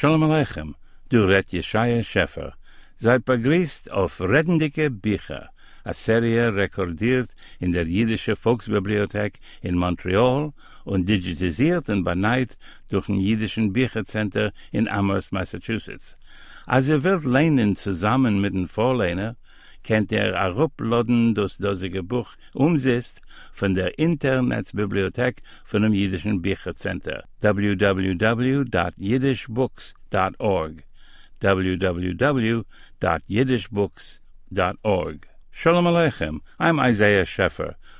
Shalom Aleichem, du Ret Yeshaya Scheffer. Seid begrüßt auf Reddendike Bücher, a Serie rekordiert in der Jüdische Volksbibliothek in Montreal und digitalisiert und beneit durch ein Jüdischen Büchercenter in Amherst, Massachusetts. Als ihr wollt lehnen zusammen mit dem Vorlehner, kennt ihr a ruploden das dosige Buch umzist von der Internetbibliothek von dem Jüdischen Büchercenter. www.yiddishbooks.org www.yiddishbooks.org Shalom Aleichem, I'm Isaiah Scheffer.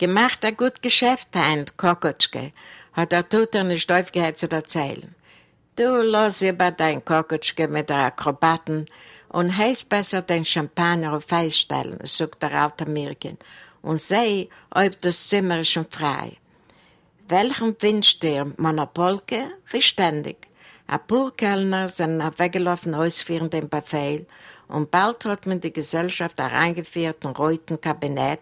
Gemacht ein gut Geschäft, Hein Kokotschke, hat der Tutor nicht aufgehört zu erzählen. Du lass über dein Kokotschke mit der Akrobaten und heiß besser den Champagner auf Eis stellen, sagt der alte Mirkin, und seh, ob das Zimmer schon frei. Welchen wünscht dir, Monopolke? Verständig. Ein paar Kellner sind weggelaufen ausführen den Befehl und bald hat man die Gesellschaft hereingeführt in reuten Kabinett,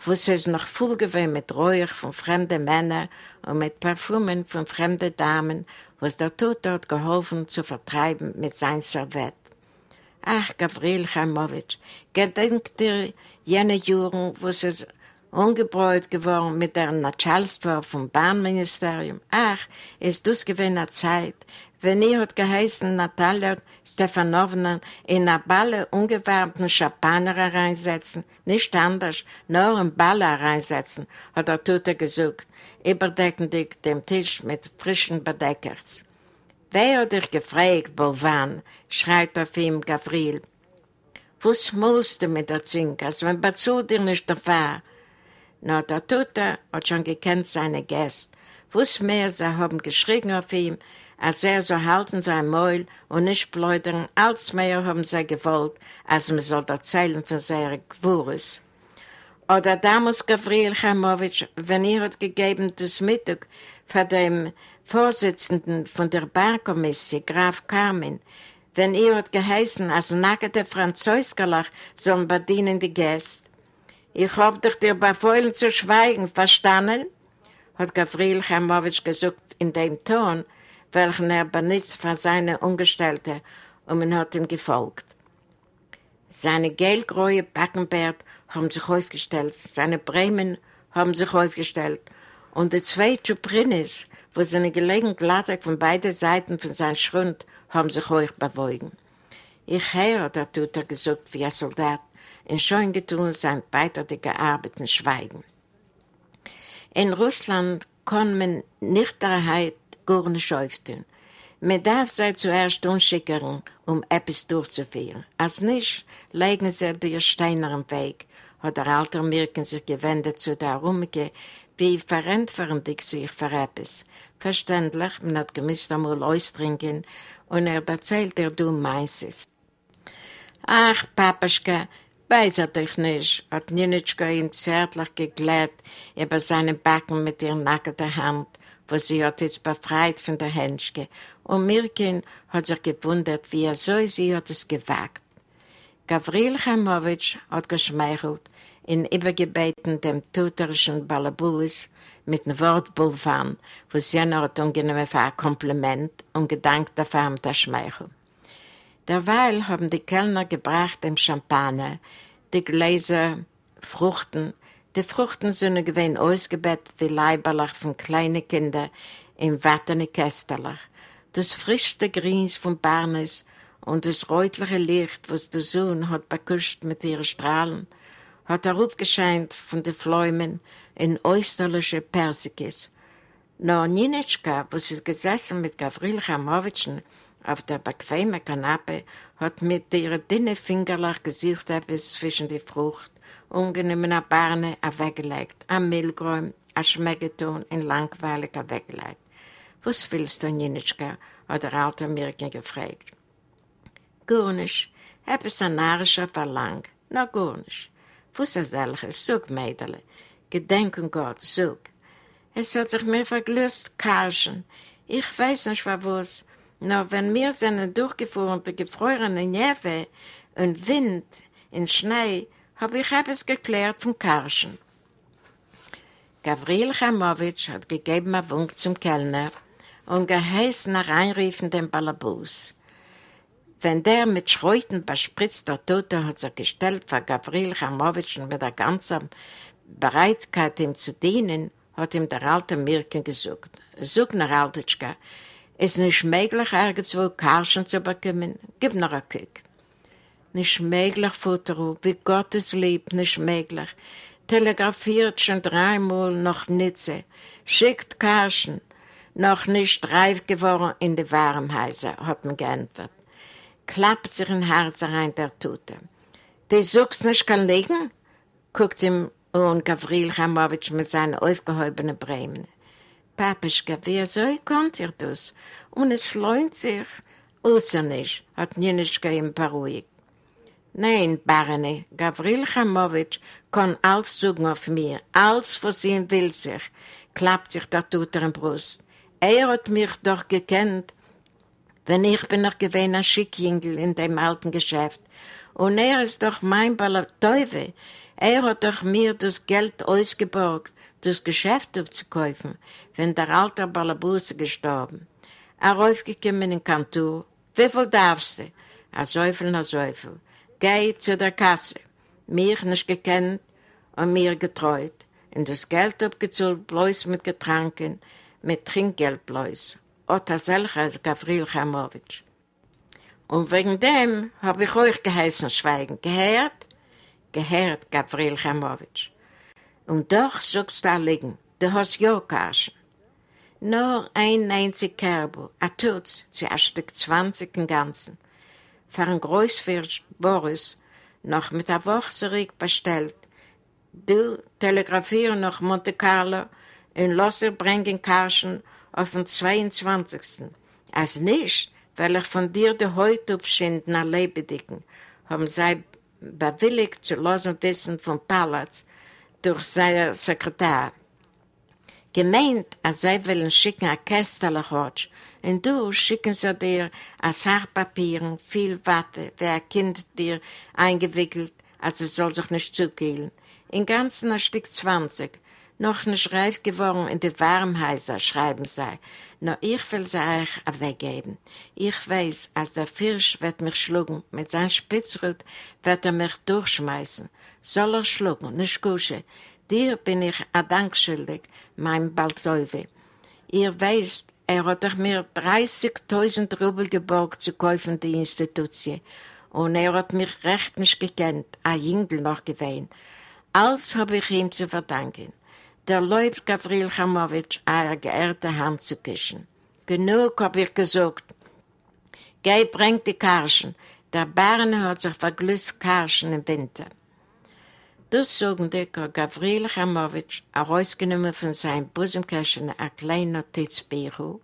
wo es noch voll gewesen mit Räuch von fremden Männern und mit Parfumen von fremden Damen, was der Tod dort geholfen zu vertreiben mit sein Servett. Ach, Gavril Chaimowitsch, gedenkt dir jene Juren, wo es ungebräut geworden mit der Natschalstva vom Bahnministerium. Ach, ist das gewesen eine Zeit, wenn ihr hat geheißen Natalia Stefanovna in eine Balle ungewärmten Champagner reinsetzen, nicht anders, nur in Balle reinsetzen, hat der Tote gesucht, überdeckend dem Tisch mit frischen Bedeckers. Wer hat dich gefragt, Bovan? schreit auf ihm Gavril. Was musst du mit der Zink, als wenn Batsu dir nicht erfahr? Na, der Tote hat schon gekannt seine Gäste. Was mehr sie haben geschrien auf ihm, als er so halten sein Maul und nicht pläudern, als mehr haben sie gewollt, als man soll erzählen von seiner Gewurz. Oder damals Gavril Chamowitsch, wenn ihr hat gegeben das Mittag für den Vorsitzenden von der Barkommissie, Graf Carmen, wenn ihr hat geheißen, als nackte Französkerlach sollen bedienen die Gäste. Ich hab dich dir befeuillen zu schweigen, verstanden? hat Gavril Chamowitsch gesagt in dem Ton, welchen er benutzt für seine Ungestellte, und man hat ihm gefolgt. Seine gelgräue Backenbärt haben sich aufgestellt, seine Bremen haben sich aufgestellt, und die zwei Chuprinis, wo seine gelegen Glatter von beiden Seiten von seinem Schrund, haben sich euch bewogen. Ich höre, da tut er gesagt wie ein Soldat, in schon getun sein beidertige Arbeiten schweigen. In Russland kann man nicht der gar nicht öftern. Man darf sie zuerst unschickern, um etwas durchzuführen. Als nicht, legen sie dir Steiner im Weg, hat der alte Mirken sich gewendet zu der Rumke, wie verantwortlich sich für etwas. Verständlich, man hat gemisst einmal austrinken und er erzählt dir, du meinst. Ach, Papaschka, weiß er dich nicht, hat Ninitschka ihm zärtlich geglätt über seine Backen mit ihrer nackten Hand wo sie hat es befreit von der Henschke. Und Mirkin hat sich gewundert, wie er so sie hat es gewagt. Gavril Chamowitsch hat geschmeichelt, in übergebeten dem tuterischen Balabus mit einem Wort Bulvan, wo sie hat ungenommen für ein Kompliment und gedankt dafür um das Schmeichel. Derweil haben die Kellner gebracht dem Champagner, die Gläser, Fruchten, die Fruchten sind gewesen ausgebettet wie Leiberlach von kleinen Kindern in wattene Kästerlach. Das frischste Grins von Barnes und das rötliche Licht, was der Sohn hat bekuscht mit ihren Strahlen, hat heraufgescheint von den Fläumen in österliche Persikis. Nur Ninetschka, wo sie gesessen mit Gavril Chamowitschen auf der bequemen Kanape, hat mit ihren dünnen Fingerlach gesucht etwas zwischen die Frucht ungenommen a Barne weggelegt, a Milchräum, a Schmecketon in langweilig weggelegt. Was willst du, Ninitschka? hat der alte Mirken gefragt. Gar nicht. Etwas ein narischer Verlang. Na, gar nicht. Was ist solches? Sog, Mädele. Gedenken Gott, sog. Es hat sich mir verglüßt, Karschen. Ich weiß nicht, was. Nur wenn wir sind durchgefahren bei gefrorenen Neve und Wind und Schnee, habe ich etwas geklärt von Karschen. Gavril Chamowitsch hat gegeben einen Wunk zum Kellner und geheißen nach Einriefen den Balabus. Wenn der mit Schreuten bespritzt der Tote hat sich gestellt vor Gavril Chamowitsch mit der ganzen Bereitkeit, ihm zu dienen, hat ihm der alte Mirken gesucht. Such nach Altitschka. Ist nicht möglich, irgendwo Karschen zu bekommen? Gib noch einen Kick. Nicht möglich, Futter, wie Gott es liebt, nicht möglich. Telegrafiert schon dreimal nach Nitze. Schickt Karschen. Noch nicht reif geworden in die Warmhäuser, hat man geantwortet. Klappt sich ein Herz rein, der Tote. Du suchst nicht kann liegen? guckt ihm und Gavril Chamowitsch mit seinen aufgehobenen Bremen. Papischka, wer soll konnt ihr das? Und es lohnt sich. Außer nicht, hat Ninischka ihm beruhigt. Nein, Barne, Gavril Chamowitsch kann alles suchen auf mir, alles was ihm will sich, klappt sich der Tuter in Brust. Er hat mich doch gekannt, wenn ich bin noch gewesen ein Schickjingel in dem alten Geschäft. Und er ist doch mein Teufel. Er hat doch mir das Geld ausgeborgt, das Geschäft aufzukaufen, wenn der alte Balabuse gestorben. Er aufgekommen in den Kantor. Wie viel darfst du? A Säufel, a Säufel. Geh zu der Kasse. Mich nicht gekannt und mir getreut. Und das Geld abgezahlt bloß mit Getränken, mit Trinkgeld bloß. Otta selcher als Gavril Chamowitsch. Und wegen dem habe ich euch geheißen schweigen. Gehört? Gehört, Gavril Chamowitsch. Und doch du da liegen, du hast ja Karschen. Nur ein einzig Kerbo, a Tutz, zu ein Stück zwanzig im Ganzen. Für ein Großwirt Boris noch mit der Woche zurück bestellt. Du telegrafieren nach Monte Carlo und lass dir bringen Karschen auf den 22. Als nicht, weil ich von dir die Haut abschinden nach Lebedicken, haben sie bewilligt zu lassen wissen vom Palaz durch seinen Sekretär. Gemeint, als sie wollen schicken ein Kästelechotsch und du schicken sie dir als Haarpapieren, viel Watte, wie ein Kind dir eingewickelt, als es soll sich nicht zugehen. Im Ganzen ein Stück 20, noch nicht reif geworden in die Warmhäuser, schreiben sie. Nur ich will sie euch weggeben. Ich weiß, als der Fisch wird mich schlugen, mit seinem Spitzrut wird er mich durchschmeißen. Soll er schlugen, nicht kuschen. Dir bin ich ein Dank schuldig, mein Balteuwe. Ihr weißt, er hat doch mir 30.000 Rubel geborgt zu kaufen, die Institution. Und er hat mich recht nicht gekannt, ein Jüngel noch gewesen. Alles habe ich ihm zu verdanken der Leib Gavril Chamowitsch eine geehrte Hand zu küssen. Genug hab ich gesagt. Geh, bring die Karschen. Der Bären hat sich verglüßt Karschen im Winter. Das sagen die Gavril Chamowitsch herausgenommen von seinem Busenkästchen ein kleines Notizbüro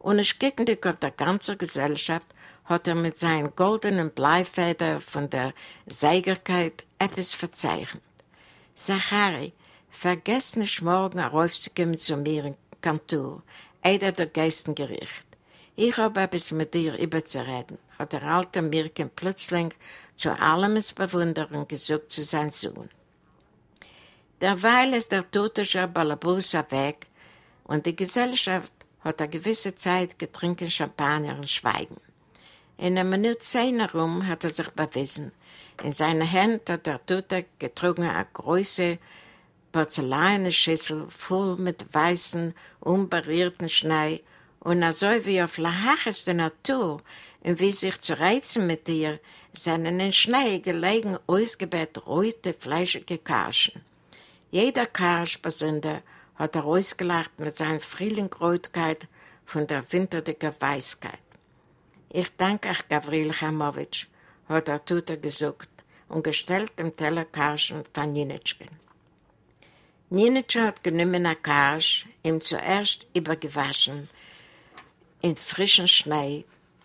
und es gegen die der ganzen Gesellschaft hat er mit seinen goldenen Bleifedern von der Seigerkeit etwas verzeichnet. Zachari, Vergesst nicht morgen rauszukommen zu mir in Kantor, einer der Geistengericht. Ich habe etwas mit dir überzureden, hat der alte Mirken plötzlich zu allem Bewunderung gesucht zu seinem Sohn. Derweil ist der tote Balabusa weg und die Gesellschaft hat eine gewisse Zeit getrinken Champagner und Schweigen. In einer Minute zehn herum hat er sich bewiesen. In seiner Hand hat der Tote getrunken eine große Porzellanenschüssel voll mit weißen, unberührten Schnee und so wie auf der hacheste Natur und wie sich zu reizen mit ihr, seinen in Schnee gelegen ausgebett rote, fleischige Karschen. Jeder Karschbesünder hat er ausgelacht mit seiner Frühlingrotkeit von der winterdicken Weisheit. Ich danke euch, Gavril Chamowitsch, hat er Tutor gesucht und gestellt dem Teller Karschen von Jinitschken. Nienitsche hat genommen eine Karsch, ihm zuerst übergewaschen, in frischen Schnee,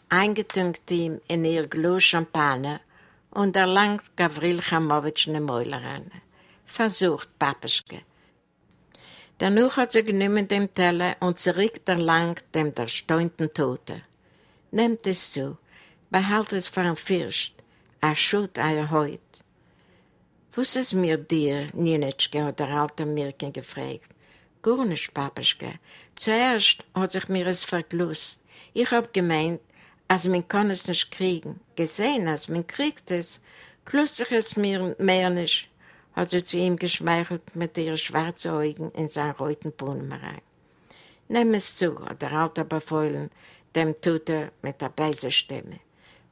eingetunkt ihm in ihr Glas Champagner und erlangt Gavril Chamowitsch eine Mäuler an. Versucht, Papischke. Danach hat sie genommen dem Teller und zurück erlangt dem der steunten Tote. Nehmt es zu, behalt es für ein Fürst, er schut euer Haut. Was ist mir dir, Ninetschke, hat der alte Mirken gefragt. Gar nicht, Papischke. Zuerst hat sich mir es verglust. Ich hab gemeint, als man kann es nicht kriegen. Gesehen, als man kriegt es, klust sich es mir mehr nicht, hat sie zu ihm geschmeichelt mit ihren schwarzen Augen in seinen roten rein. Nimm es zu, hat der alte befeuillen, dem tut er mit der beise Stimme.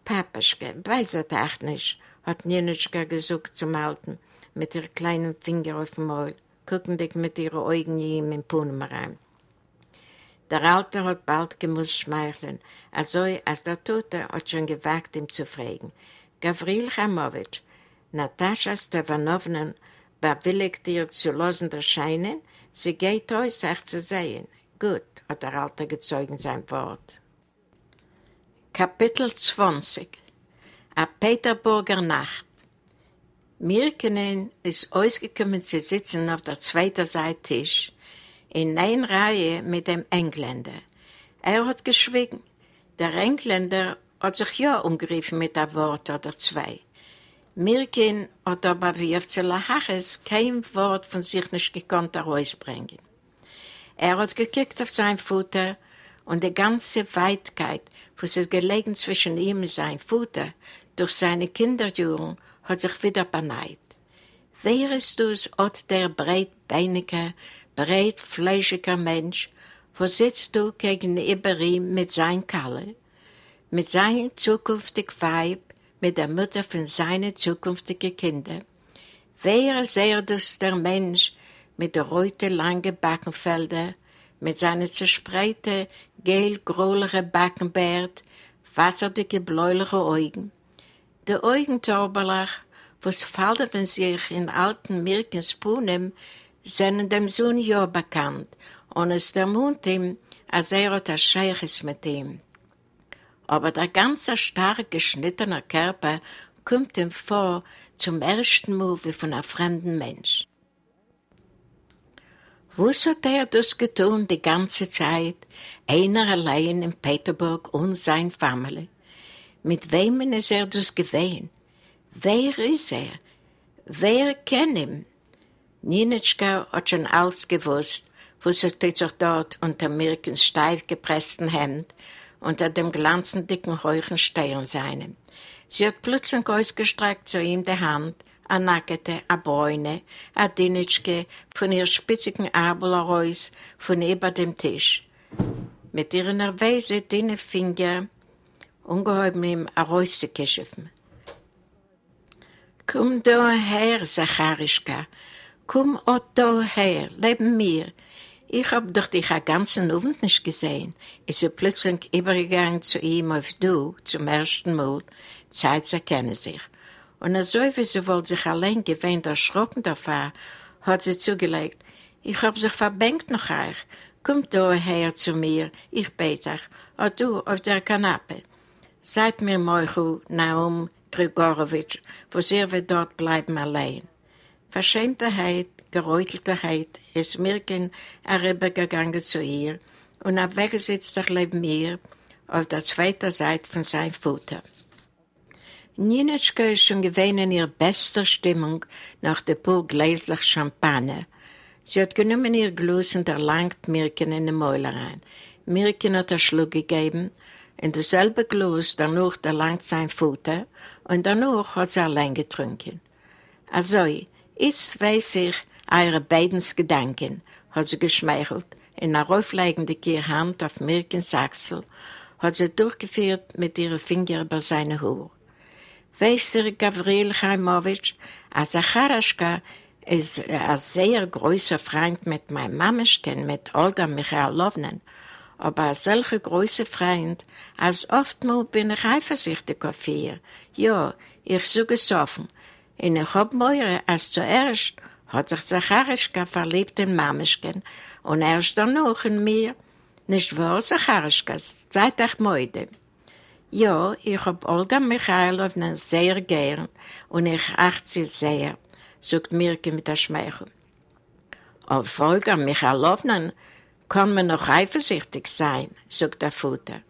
Papaschke, weiß er doch nicht, hat Ninitschka gesucht zum Alten, mit ihrem kleinen Finger auf dem Maul, guckend mit ihren Augen ihm in Brunnen rein. Der Alte hat bald gemusst schmeicheln, also als der Tote hat schon gewagt, ihm zu fragen. Gavril Chamowitsch, Natascha Stefanovna bewilligt ihr zu losen erscheinen, sie geht aus, sich zu sehen. Gut, hat der Alte gezeugt sein Wort. Kapitel 20 A Peterburger Nacht Mirkenen ist ausgekommen zu sitzen auf der zweiten Seite Tisch, in einer Reihe mit dem Engländer. Er hat geschwiegen. Der Engländer hat sich ja umgegriffen mit einem Wort oder zwei. Mirkin hat aber wie auf Zelahaches kein Wort von sich nicht gekonnt herausbringen. Er hat gekickt auf sein Futter und die ganze Weitkeit, was es gelegen zwischen ihm und seinem Futter, durch seine Kinderjugend, hat sich wieder beneid. Wärest du's, hat der breitbeinige, breitfleischiger Mensch, wo sitzt du gegenüber ihm mit sein Kalle, mit seinem zukünftigen Weib, mit der Mutter von seinen zukünftigen Kindern. Wäre sehr das der Mensch mit der rote lange Backenfelder, mit seinen zerspreite, gel-gräulichen Backenbart, wasserdicke bläuliche Augen. Die Augen Torberlach, was falten sich in alten Mirkenspunen, sind dem Sohn ja bekannt, und es der Mund ihm, als er hat ein Scheiches mit ihm. Aber der ganze stark geschnittene Körper kommt ihm vor zum ersten Mal wie von einem fremden Mensch. Was hat er das getan die ganze Zeit, einer allein in Peterburg und sein Familie? Mit wem ist er das gewesen? Wer ist er? Wer kennt ihn? Ninitschka hat schon alles gewusst, wusserte sich dort unter Mirkens steif gepressten Hemd, unter dem glanzend dicken heuchen Stern seinem. Sie hat plötzlich ausgestreckt zu ihm die Hand, a nackete, a bräune, a Dinitschke von ihr spitzigen Arbel heraus, von über dem Tisch. Mit ihren nervöse, dünnen Finger ungeheuben ihm a rauszukischen. Komm da her, Zacharischka, komm auch da her, leben mir. Ich hab doch dich den ganzen Abend nicht gesehen. Ist er plötzlich übergegangen zu ihm auf du, zum ersten Mal, Zeit zu erkennen sich. Und so wie sie wohl sich allein gewähnt erschrocken davon, hat sie zugelegt, ich hab sich verbänkt noch euch. Kommt da her zu mir, ich bete euch, und du auf der Kanappe. Seid mir Moichu, Naum Grigorowitsch, wo sie wir dort bleiben allein. Verschämtheit, Geräuteltheit ist Mirken herübergegangen zu ihr und abweggesetzt sich neben mir auf der zweiten Seite von seinem Futter. Ninetschka ist schon gewesen in ihrer besten Stimmung nach der pur gläslich Champagner. Sie hat genommen ihr Glas und erlangt Mirken in den Mäuler rein. Mirken hat einen Schluck gegeben, in dasselbe Glas danach erlangt sein Futter und danach hat sie allein getrunken. Also, jetzt weiß ich eure beiden Gedanken, hat sie geschmeichelt, in einer aufleigenden Hand auf Mirkens Achsel, hat sie durchgeführt mit ihren Fingern über seine Haar. Weißt du, Gavril Chaimowitsch, als Zacharaschka ist ein sehr großer Freund mit meinem Mameschken, mit Olga Michailowna, aber ein solcher großer Freund, als oftmals bin ich eifersüchtig auf ihr. Ja, ich suche es offen. Und ich hab mir, als zuerst hat sich Zacharischka verliebt in Mameschken und erst danach in mir. Nicht wahr, Sacharischkas? Seid euch müde. Ja, ich hab Olga Michailowna sehr gern und ich achte sie sehr, sagt Mirke mit der Schmeichel. Auf Olga Michailowna kann man noch eifersüchtig sein, sagt der Vater.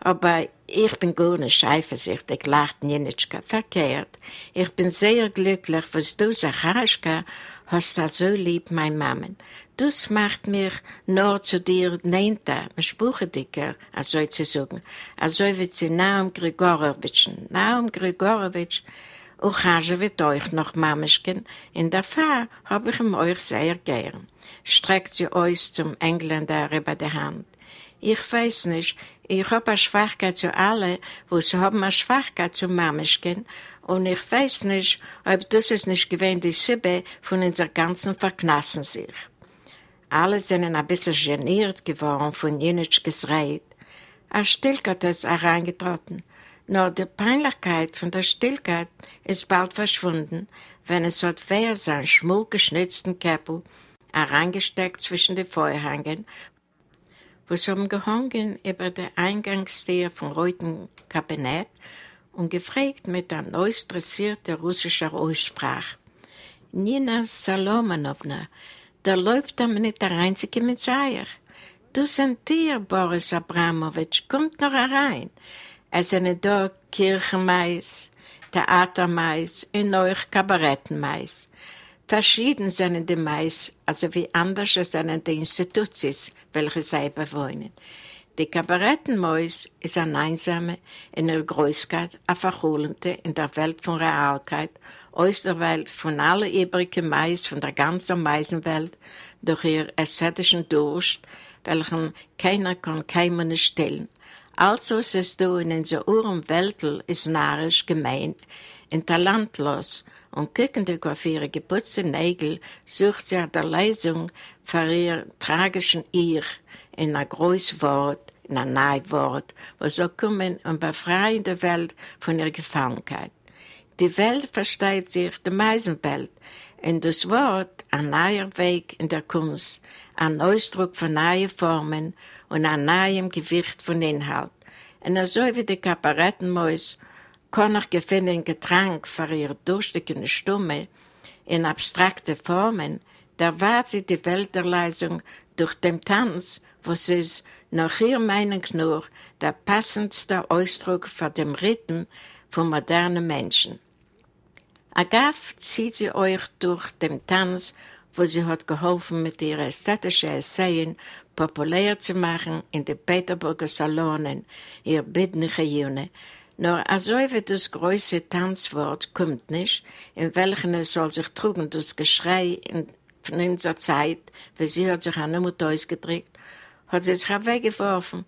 Aber ich bin gar nicht eifersüchtig, lacht Nienitschka. Verkehrt. Ich bin sehr glücklich, was du, Sacharischka, hast da so lieb, mein Mammen. Das macht mich nur zu dir nehnter, spuchedicker, also zu sagen. Also wie zu Naum Grigorowitsch. Naum Grigorowitsch, Uchage wird euch noch, Mameschken. In der Fahr hab ich ihm euch sehr gern. Streckt sie euch zum Engländer über die Hand. Ich weiß nicht, ich hab eine Schwachkeit zu alle, wo sie haben eine Schwachkeit zu Mameschken, und ich weiß nicht, ob das es nicht gewähnt die Sibbe von unserer ganzen Verknassen sich. Alle sind ein bisschen geniert geworden von Jenitschkes Reit. Eine Stillkeit ist hereingetreten. Nur die Peinlichkeit von der Stillkeit ist bald verschwunden, wenn es hat wer seinen schmuckgeschnitzten Käppel hereingesteckt zwischen den Feuerhängen wo sie haben gehangen über der Eingangstür vom Roten Kabinett und gefragt mit einer neues dressierten russischen Aussprache. Nina Salomonowna, der läuft aber nicht der einzige Messiah. Du sind dir, Boris Abramowitsch, kommt noch herein. Es sind da Kirchenmais, Theatermais und euch Kabarettenmais. Verschieden sind die Mais, also wie anders sind die Institutions, welche sie bewohnen. Die Kabarettenmäus ist eine einsame, in der Größkeit, eine verholende in der Welt von Realkeit, aus der Welt von allen übrigen Mais von der ganzen Meisenwelt, durch ihr ästhetischen Durst, welchen keiner kann keinen stellen. Also es du in unserer Uhren Weltel ist narrisch, gemein, und talentlos, und kickend auf ihre geputzten Nägel sucht sie der Lesung für ihr tragischen Ich in ein großes Wort, in ein neues Wort, was so kommen und befreien die Welt von ihrer Gefangenheit. Die Welt versteht sich die Meisenwelt, in das Wort ein neuer Weg in der Kunst, ein Ausdruck von neuen Formen und ein neuem Gewicht von Inhalt. Und so wie die Kabarettenmäus kann ich gefunden Getränk für ihre durstige Stimme in abstrakte Formen, da war sie die Welterleisung durch den Tanz, was ist nach ihr Meinung nur der passendste Ausdruck für den Rhythm von modernen Menschen. Agaf zieht sie euch durch den Tanz, wo sie hat geholfen, mit ihren ästhetischen Essayen populär zu machen in den Peterburger Salonen, ihr bittliche Juni, nur also wie das große Tanzwort kommt nicht, in welchem es soll sich trugen das Geschrei in, von unserer Zeit, wie sie hat sich an der Mutter ausgedrückt, hat sie sich weggeworfen.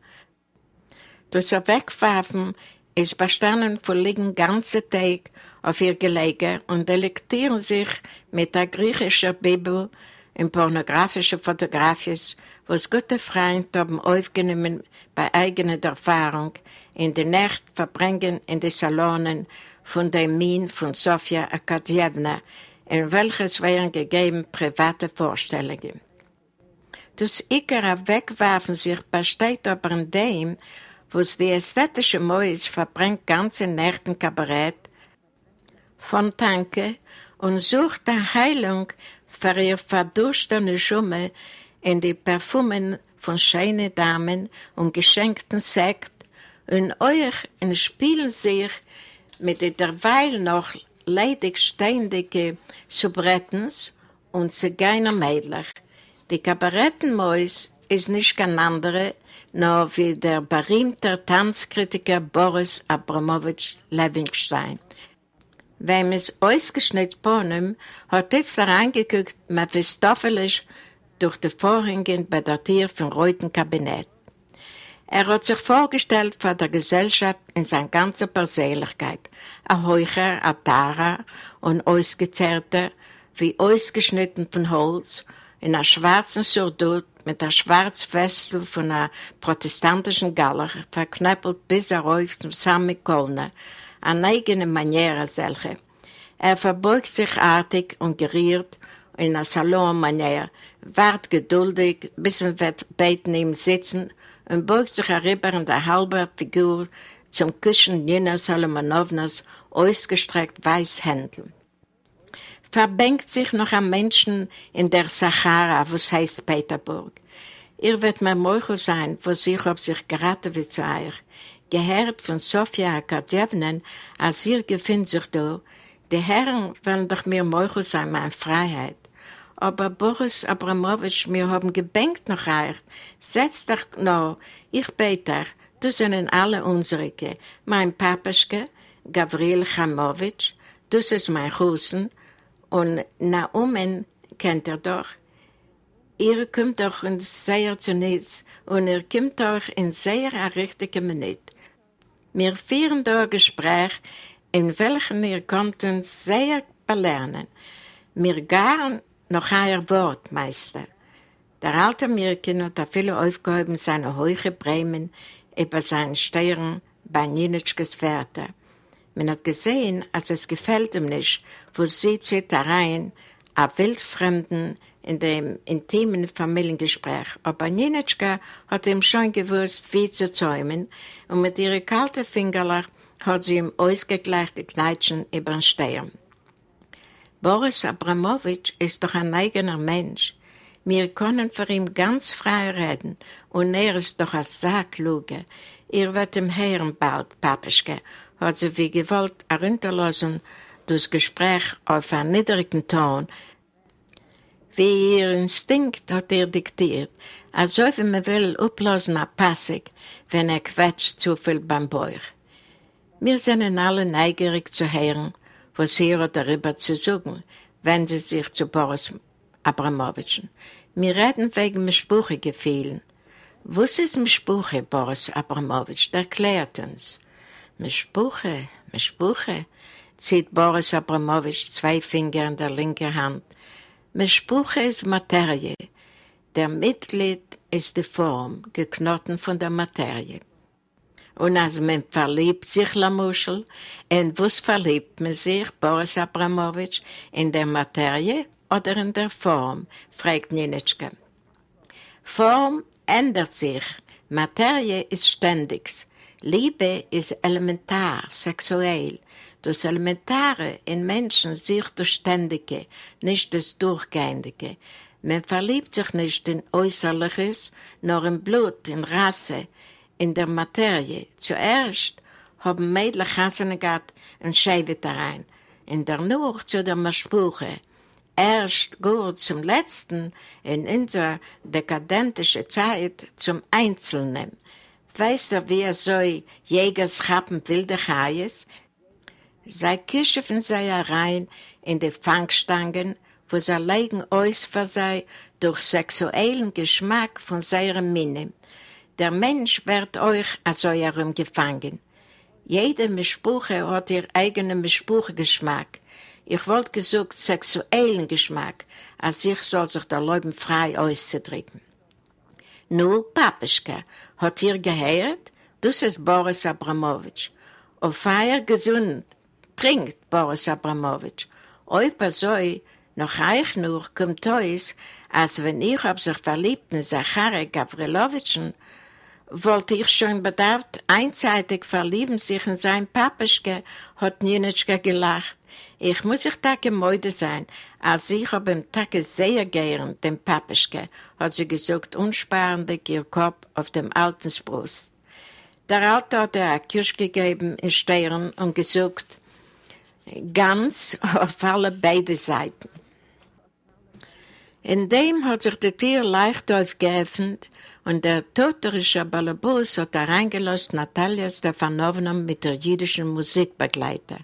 Das Wegwerfen ist bestanden von liegen ganze Tag auf ihr Gelege und delektieren sich mit der griechischen Bibel in pornografischen Fotografien, was gute Freunde haben aufgenommen bei eigener Erfahrung, in der Nacht verbringen in den Salonen von dem Min von Sofia Akadjewna, in welches wären gegeben private Vorstellungen. Das Ikera Wegwerfen sich besteht aber in dem, was die ästhetische Mäus verbringt ganze Nächten Kabarett von Tanke und sucht der Heilung für ihr verdurstene Schumme in die Parfumen von schönen Damen und geschenkten Sekt und euch spielen sich mit der derweil noch leidig ständige Subrettens und Zigeiner Mädlich. Die Kabarettenmäus ist nicht kein anderer, nur wie der berühmte Tanzkritiker Boris Abramowitsch Levinstein. Wem es ausgeschnitten Pornem hat jetzt reingeguckt, mephistophelisch durch die Vorhänge bei der Tür vom Reuten Kabinett. Er hat sich vorgestellt vor der Gesellschaft in seiner ganzen Persönlichkeit. Ein Heucher, ein Tara und ausgezerrter, wie ausgeschnitten von Holz, in einer schwarzen Surdut mit einer schwarzen Westel von einer protestantischen Galler, verknöppelt bis er auf zum Samikolner, eine eigene Maniere solche. Er verbeugt sich artig und geriert in einer Salonmanier, wart geduldig, bis man wird beten ihm sitzen und beugt sich herüber in der halben Figur zum Küchen Nina Salomonownas ausgestreckt Weißhändel. Verbängt sich noch ein Menschen in der Sahara, was heißt Peterburg. Ihr wird mir Meuchel sein, was ich ob sich geraten wird zu euch. Gehört von Sofia Akadjevnen, als ihr gefindt sich da, die Herren wollen doch mir Meuchel sein, meine Freiheit. Aber Boris Abramowitsch, wir haben gebänkt noch euch. Setz doch noch, ich bete, du sind alle unsere. Mein Papaschke, Gavril Chamowitsch, du ist mein Husen, und Naumen kennt er doch. Ihr kommt doch in sehr zunächst und ihr kommt doch in sehr richtige Minute. Wir führen da ein Gespräch, in welchem ihr kommt uns sehr belernen. Wir garen noch ein Wort, Meister. Der alte Mirkin hat viele aufgehoben seine hohe Bremen über seinen Steuern bei Nienitschkes Pferde. Man hat gesehen, als es gefällt ihm nicht, wo sie zieht rein, a Wildfremden in dem intimen Familiengespräch. Aber Ninetschka hat ihm schon gewusst, wie zu zäumen, und mit ihren kalten Fingern hat sie ihm ausgegleichte Kneitschen über den Stirn. Boris Abramowitsch ist doch ein eigener Mensch. Wir können für ihn ganz frei reden, und er ist doch ein Sackluge. Ihr wird ihm hören bald, Papischke, hat sie wie gewollt herunterlassen, das Gespräch auf einen niedrigen Ton, wie ihr Instinkt hat ihr diktiert, als wie man will ablassen ein Passig, wenn er quetscht zu viel beim Bauch. Wir sind alle neugierig zu hören, was sie darüber zu sagen, wenn sie sich zu Boris Abramowitschen. Wir reden wegen Mischbuche gefehlen. Was ist Mischbuche, Boris Abramowitsch? Erklärt uns. Mischbuche, Mischbuche, zieht Boris Abramowitsch zwei Finger in der linken Hand. Mischbuche ist Materie. Der Mitglied ist die Form, geknoten von der Materie. Und als man verliebt sich, la Muschel, in was verliebt man sich, Boris Abramowitsch, in der Materie oder in der Form, fragt Ninitschke. Form ändert sich, Materie ist ständig. Liebe ist elementar, sexuell. Das Elementare in Menschen sieht das Ständige, nicht das Durchgehende. Man verliebt sich nicht in Äußerliches, nur in Blut, in Rasse, in der Materie. Zuerst haben Mädchen Hasen gehabt und Scheibe rein. In der Nacht zu der Maschbuche. Erst gut zum Letzten in unserer dekadentischen Zeit zum Einzelnen. Weißt du, wie er so Jägers schappen wilde Chais? Sie kischfen sie rein in die Fangstangen, wo sie legen für sie durch sexuellen Geschmack von seinem Minne. Der Mensch wird euch also herumgefangen. Jede Mischbuche hat ihr eigenen Mischbuchgeschmack. Ich wollte gesagt sexuellen Geschmack, als ich soll sich der Leuben frei auszudrücken. Nu, Papischke, hat ihr gehört? Das ist Boris Abramowitsch. Auf Feier gesund, trinkt Boris Abramowitsch. Euer so, noch euch nur kommt es, als wenn ich auf sich verliebten Zachary Gavrilowitschen, wollte ich schon bedarft einseitig verlieben sich in sein Papischke, hat Nienitschke gelacht. Ich muss ich da gemäude sein, als ich hab im Tage sehr gern den Papischke, hat sie gesagt, unsparendig ihr Kopf auf dem alten Brust. Der Alte hat ihr ein Kirsch gegeben in Stern und gesagt, ganz auf alle beide Seiten. In dem hat sich die Tür leicht aufgeöffnet und der toterische Balabus hat reingelassen Natalia Stefanovna mit der jüdischen Musikbegleiter.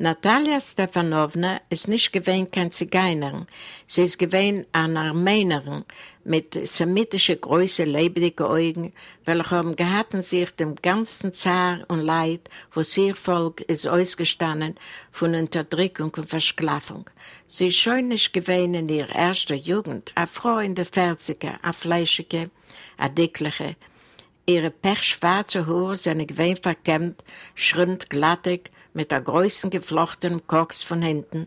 Natalia Stefanovna ist nicht gewähnt kein Zigeunerin. Sie ist gewähnt eine Armenerin mit semitischen Größe, lebendigen Augen, welche haben gehatten sich dem ganzen Zar und Leid, wo ihr Volk ist ausgestanden von Unterdrückung und Versklavung. Sie ist schon nicht gewähnt in ihrer ersten Jugend, eine Frau in der Vierziger, eine fleischige, eine dickliche. Ihre pechschwarze Haare sind gewähnt verkämmt, schrund, glattig, mit der größten geflochtenen Koks von hinten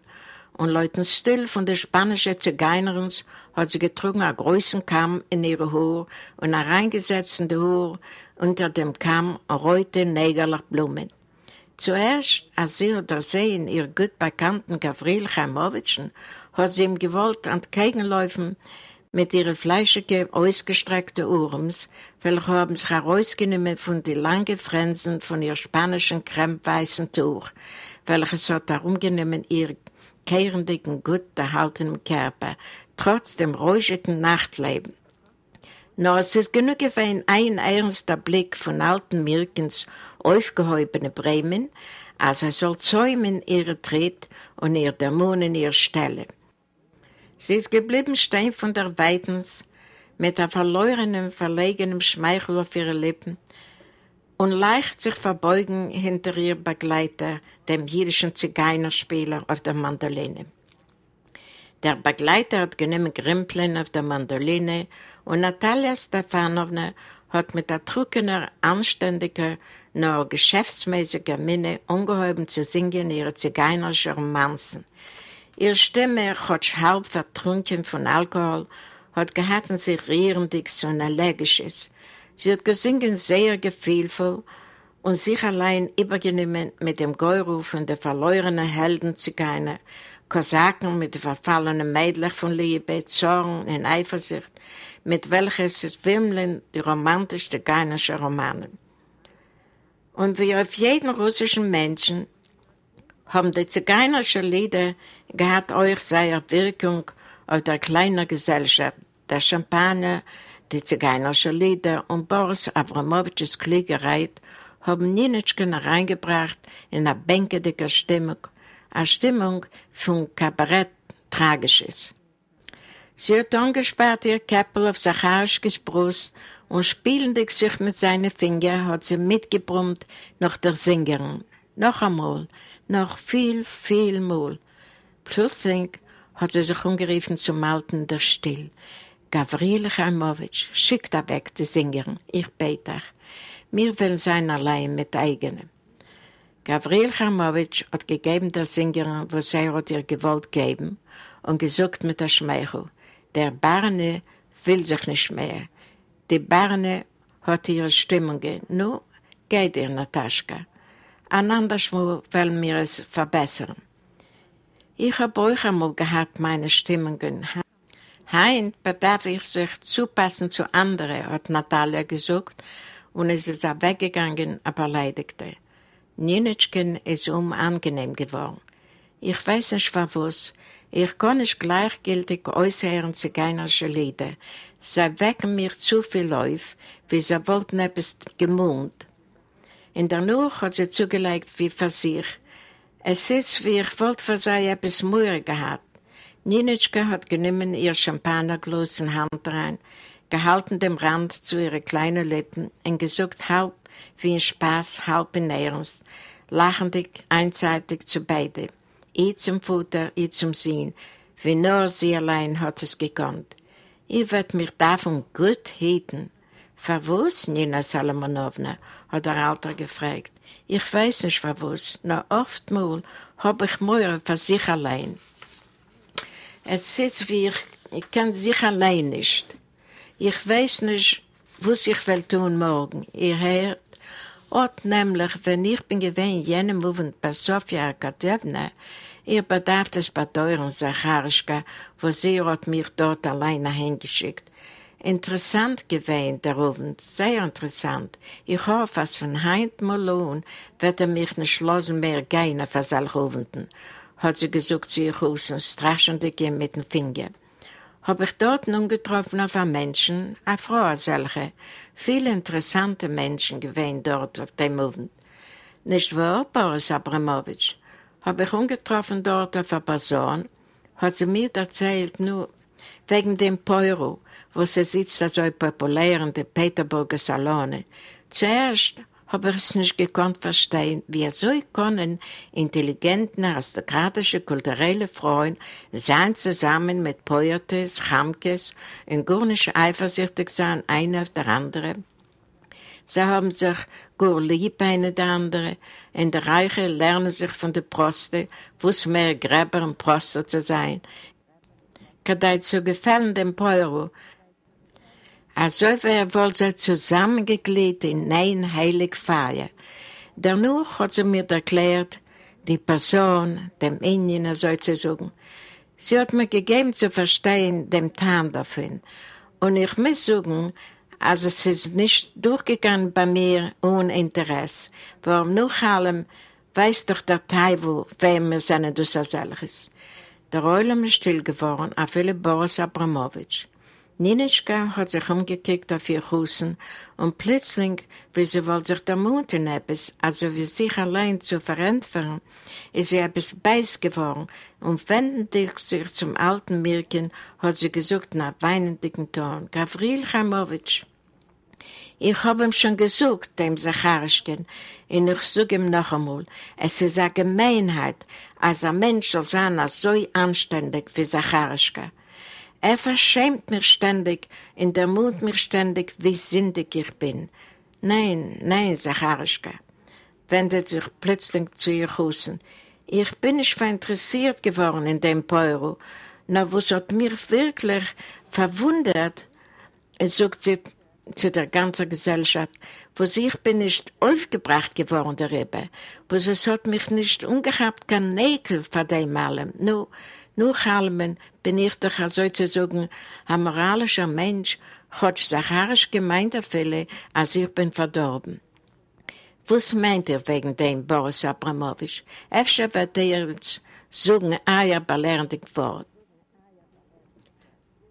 und Leuten still von der spanischen Zigeinerins hat sie getrunken einen großen Kamm in ihre Haar und reingesetzt in die Haar unter dem Kamm reute Negerlach Blumen. Zuerst, als sie hat ersehen, ihr gut bekannten Gavril Chaimowitschen, hat sie ihm gewollt entgegenläufen mit ihren fleischigen, ausgestreckten Urms, welche haben sich herausgenommen von den langen Fränsen von ihr spanischen krempweißen Tuch, welches hat herumgenommen ihr kehrendigen, gut erhaltenen Körper, trotz dem ruhigen Nachtleben. Nur es ist genug gewesen ein ernster Blick von alten Mirkens aufgehäubene Bremen, als er soll zäumen ihre Tritt und ihr Dämonen ihre Stelle. Sie ist geblieben stehen von der Weitens, mit einem verlorenen, verlegenen Schmeichel auf ihre Lippen und leicht sich verbeugen hinter ihr Begleiter, dem jüdischen Zigeunerspieler auf der Mandoline. Der Begleiter hat genommen Grimpeln auf der Mandoline und Natalia Stefanovna hat mit der trockener, anständiger, nur geschäftsmäßiger Minne ungeheuben zu singen ihre zigeunerische Romanzen. Ihre Stimme, hat halb vertrunken von Alkohol, hat gehatten sich rierendig und allergisches. Sie hat gesungen sehr gefühlvoll und sich allein übergenommen mit dem Geurufen der verlorenen Heldenzigeuner, Kosaken mit verfallenen Mädchen von Liebe, Zorn und Eifersucht, mit welches es wimmeln die romantischsten geinische Romane. Und wie auf jeden russischen Menschen haben die zigeunerischen Lieder gehabt euch seine Wirkung auf der kleinen Gesellschaft, der Champagner, die zigeunerischen Lieder und Boris Abramowitsches Kliegereit haben Nienitschken reingebracht in eine bänkendicke Stimmung, eine Stimmung von Kabarett Tragisches. Sie hat angesperrt ihr Käppel auf Sacharischkes Brust und spielendig sich mit seinen Fingern hat sie mitgebrummt nach der Sängerin. Noch einmal, noch viel, viel Mal. Plötzlich hat sie sich umgerufen zum Alten der Still. Gavril Chaimowitsch, schickt da weg die Sängerin, ich bete euch. Wir wollen sein allein mit eigenen. Gavril Chaimowitsch hat gegeben der Sängerin, was sie hat ihr gewollt geben, und gesucht mit der Schmeichel. Der Barne will sich nicht mehr. Die Barne hat ihre Stimmungen. Nu, geht ihr, Nataschka. Ein anderes Mal wollen wir es verbessern. Ich habe euch einmal gehabt, meine Stimmungen. Hein bedarf ich sich zupassen zu anderen, hat Natalia gesagt, und es ist auch weggegangen, aber leidigte. Nienitschken ist unangenehm geworden. Ich weiß nicht, was. Ich kann nicht gleichgültig äußern zigeunerische Lieder. Sie wecken mir zu viel auf, wie sie wollten etwas gemund. In der Nacht hat sie zugelegt wie für sich. Es ist, wie ich wollte für sie etwas Mühe gehabt. Nienitschke hat genommen ihr Champagnerglas in Hand rein, gehalten dem Rand zu ihren kleinen Lippen und gesagt halb wie in Spaß, halb in Ernst, lachendig einseitig zu beiden. Ich zum Futter, ich zum Sehen, wie nur sie allein hat es gekonnt. Ich werd mich davon gut hüten. Verwus, Nina Salomonowna? Hat der Alter gefragt. Ich weiß nicht verwus, nur oftmal hab ich Meure für sich allein. Es ist wie ich, ich kann sich allein nicht. Ich weiß nicht, was ich will tun morgen. Ihr hört, Ort nämlich, wenn ich bin gewesen, jenem Moment bei Sofia Akadewna, ihr bedarf es bei teuren Sacharischka, wo sie hat mich dort alleine hingeschickt. Interessant gewesen, der Abend, sehr interessant. Ich hoffe, dass von heint mal lohn, wird er mich nicht schlossen mehr gehen auf solche Abenden, hat sie gesagt zu ihr Hausen, straschend mit dem Finger habe ich dort nun getroffen auf einen Menschen, eine Frau solche, viele interessante Menschen gewesen dort auf dem Abend. Nicht wahr, Boris Abramowitsch? Habe ich ungetroffen dort auf eine Person, hat sie mir erzählt, nur wegen dem Peuro, wo sie sitzt, also in den Peterburger Salone. Zuerst habe ich es nicht gekonnt verstehen, wie so können intelligenten, aristokratische, kulturelle Frauen sein zusammen mit Poetes, Chamkes und gar nicht eifersüchtig sein, eine auf der andere. Sie haben sich gut lieb eine der andere. Und die Reiche lernen sich von der Proste, es mehr Gräber und Proste zu sein. Kadei zu gefallen dem Peuro, also wohl sie zusammengegliedert in ein heilig Feier. Danach hat sie mir erklärt, die Person, dem Indien, so zu sagen. Sie hat mir gegeben zu verstehen, dem Tarn davon. Und ich muss sagen, also es ist nicht durchgegangen bei mir ohne Interesse. Warum nach allem weiß doch der Taiwo, wem wir sind, du so solches. Der Eulam ist still geworden, auf viele Boris Abramowitsch. Ninischka hat sich umgekickt auf ihr Husen und plötzlich, wie sie wohl sich der Mund in etwas, also wie sich allein zu verantworten, ist sie etwas beiß geworden und wendend sich zum alten Mirken, hat sie gesucht nach weinendigen Ton. Gavril Chamowitsch. Ich hab ihm schon gesucht, dem Sacharischken, und ich suche ihm noch einmal. Es ist eine Gemeinheit, als ein Mensch soll sein, so anständig wie Sacharischka. Er verschämt mich ständig und ermunt mich ständig, wie sindig ich bin. Nein, nein, Zacharischka, wendet sich plötzlich zu ihr Husen. Ich bin nicht verinteressiert geworden in dem Peuro, na was hat mich wirklich verwundert, sagt sie zu der ganzen Gesellschaft, was ich bin nicht aufgebracht geworden darüber, was es hat mich nicht ungehabt, kein Nägel von dem allem, nur nach allem bin ich doch sozusagen ein moralischer Mensch, hat Zacharisch gemeint viele, als ich bin verdorben. Was meint ihr wegen dem, Boris Abramowitsch? Efter wird ihr jetzt sagen, euer belerndig Wort.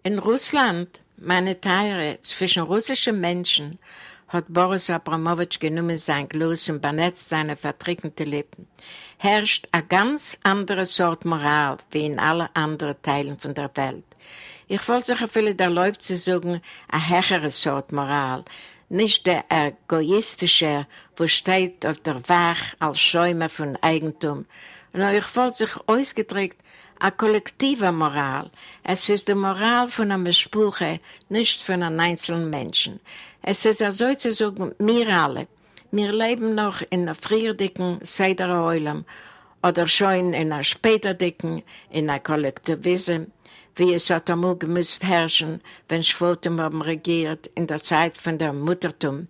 In Russland, meine Teile zwischen russischen Menschen, hat Boris Abramowitsch genommen sein Glas und benetzt seine vertrickende Lippen, herrscht eine ganz andere Sort Moral wie in allen anderen Teilen von der Welt. Ich wollte sich vielleicht erlauben zu sagen, eine höhere Sort Moral, nicht der egoistische, wo steht auf der Wach als Schäumer von Eigentum. sondern ich wollte sich ausgedrückt, eine kollektive Moral. Es ist die Moral von einem Sprache, nicht von einem einzelnen Menschen. Es ist also zu sagen, wir alle, wir leben noch in einer früherdicken Seiderheulam oder schon in einer späterdicken, in einer Kollektivism, wie es hat einmal gemusst herrschen, wenn Schwoten haben regiert in der Zeit von der Muttertum.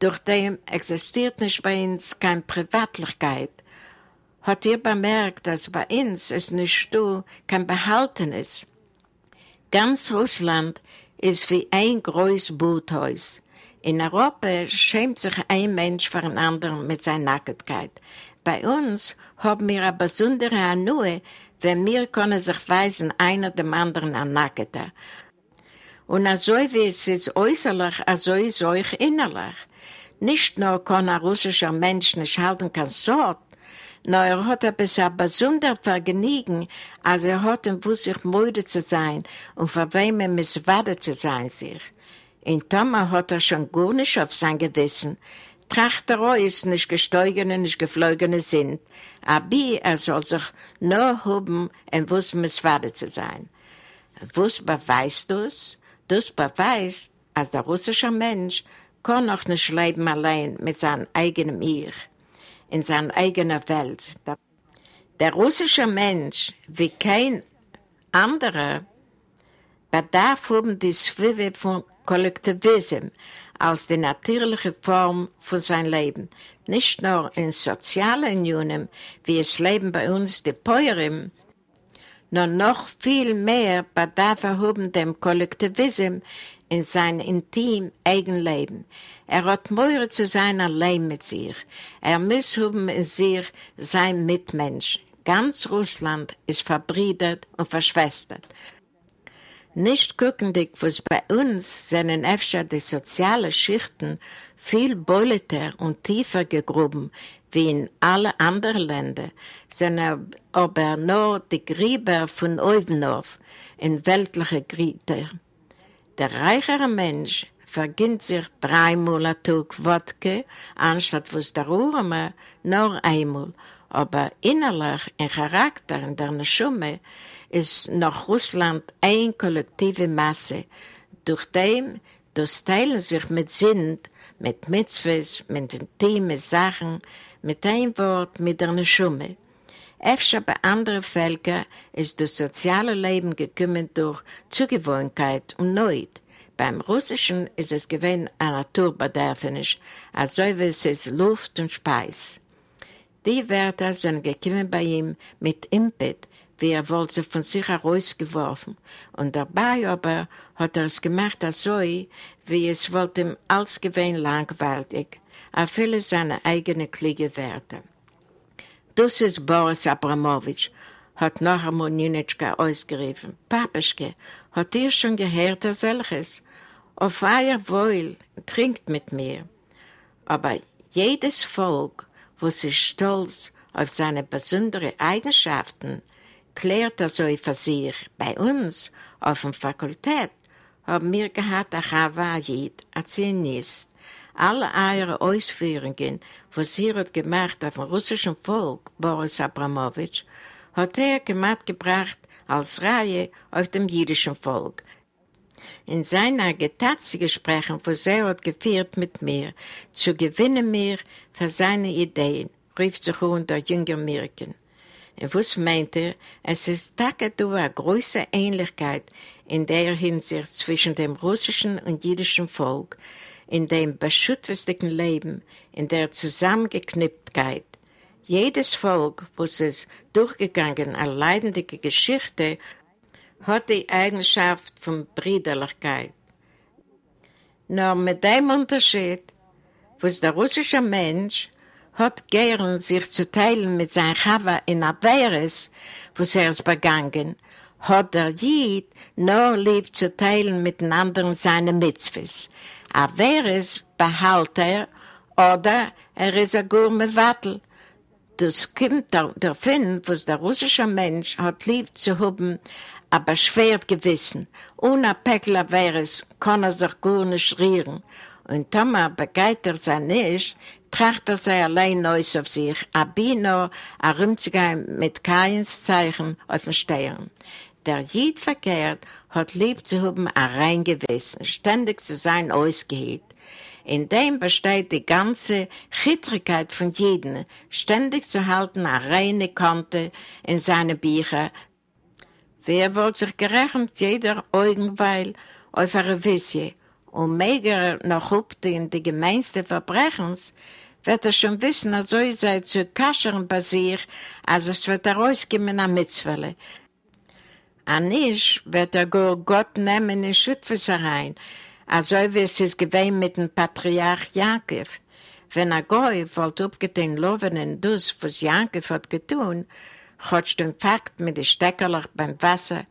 Durch dem existiert nicht bei uns keine Privatlichkeit. Hat ihr bemerkt, dass bei uns es nicht so kein Behalten ist? Ganz Russland ist wie ein großes Boothaus. In Europa schämt sich ein Mensch vor einem anderen mit seiner Nacktheit. Bei uns haben wir eine besondere Anue, wenn wir können sich weisen, einer dem anderen an Nackter. Und so wie es ist äußerlich, so ist es euch innerlich. Nicht nur kann ein russischer Mensch nicht halten kann Sort, No, er hat etwas ein besonderes Vergnügen, als er hat im Wuss sich müde zu sein und für wem er misswadet zu sein sich. In Thomas hat er schon gar nicht auf sein Gewissen. Trachterei ist nicht gesteugene, nicht geflogene sind, aber er soll sich nur haben, im Wuss misswadet zu sein. Was beweist das? Das beweist, als der russische Mensch kann auch nicht leben allein mit seinem eigenen Ich in seiner eigenen Welt. Der russische Mensch, wie kein anderer, bedarf um die Zwiebel von Kollektivismus als die natürliche Form von seinem Leben. Nicht nur in sozialen Unionen, wie es leben bei uns die Päuerim, nur noch viel mehr bedarf er um dem Kollektivismus in sein intim Eigenleben. Er hat mehr zu sein allein mit sich. Er muss haben in sich sein Mitmensch. Ganz Russland ist verbrüdert und verschwestert. Nicht guckendig, was bei uns seinen öfter die sozialen Schichten viel beuleter und tiefer gegruben wie in alle anderen Ländern, sind aber nur die Gräber von auf in weltliche Grieter. Der reichere Mensch verginnt sich dreimal am Tag Wodka, anstatt was der Urme nur einmal. Aber innerlich, im Charakter, in der Schumme, ist noch Russland eine kollektive Masse, durch dem das Teilen sich mit Sinn mit Mitzvahs, mit intimen Sachen, mit ein Wort, mit einer Schumme. Efter bei anderen Völkern ist das soziale Leben gekommen durch Zugewohnkeit und Neut. Beim Russischen ist es gewesen ein Naturbedürfnis, also wie es ist Luft und Speis. Die Wörter sind gekommen bei ihm mit Impet, wie er wollte sie von sich herausgeworfen. Und dabei aber hat er es gemacht so, wie es wollte ihm als gewesen langweilig, er viele seine eigenen kluge Werte. Das ist Boris Abramowitsch, hat noch einmal Ninitschka ausgerufen. Papaschke, hat ihr schon gehört als solches? Auf euer Wohl, trinkt mit mir. Aber jedes Volk, wo sich stolz auf seine besonderen Eigenschaften, klärt er so für sich. Bei uns, auf der Fakultät, haben wir gehabt ein Chavajid, ein Zionist. Alle eure Ausführungen, was ihr hat gemacht auf dem russischen Volk, Boris Abramowitsch, hat er gemacht gebracht als Reihe auf dem jüdischen Volk. In seinen Agitatiegesprächen, was er hat geführt mit mir, zu gewinnen mir für seine Ideen, rief sich unter jünger Mirken. Und was meint er? Es ist Takadu eine große Ähnlichkeit in der Hinsicht zwischen dem russischen und jüdischen Volk, in dem beschützten Leben, in der Zusammengeknipptheit. Jedes Volk, was es durchgegangen, eine leidendige Geschichte, hat die Eigenschaft von Brüderlichkeit. Nur mit dem Unterschied, was der russische Mensch hat gern sich zu teilen mit seinem Chava in Averes, was er es begangen, hat der Jid nur lieb zu teilen mit den anderen seine Mitzvahs. Averes behält er oder er ist ein Gurme Wattel. Das kommt davon, was der russische Mensch hat lieb zu haben, aber schwer gewissen. Ohne Päckler wäre es, kann er sich gar nicht rühren. Und Thomas begeit er sich nicht, tracht er sich allein aus auf sich, aber nur herumzugehen mit keins Zeichen auf den Stern. Der Jid verkehrt hat lieb zu haben ein rein Gewissen, ständig zu sein ausgehet. In dem besteht die ganze Chittrigkeit von jedem, ständig zu halten eine reine Kante in seine Bücher. Wer wollte sich gerechnet jeder Augenweil auf eine Visie und mehr noch in die gemeinsten Verbrechens, wird er schon wissen, er soll sei zu kaschern bei sich, als es wird er rausgeben am Mitzwelle. An ich wird er gar Gott nehmen in Schütfes herein, also wie es ist gewesen mit dem Patriarch Jakob. Wenn er Goy wollte aufgetan loben in das, was Jakob hat getun, hat den Fakt mit den Steckerlach beim Wasser,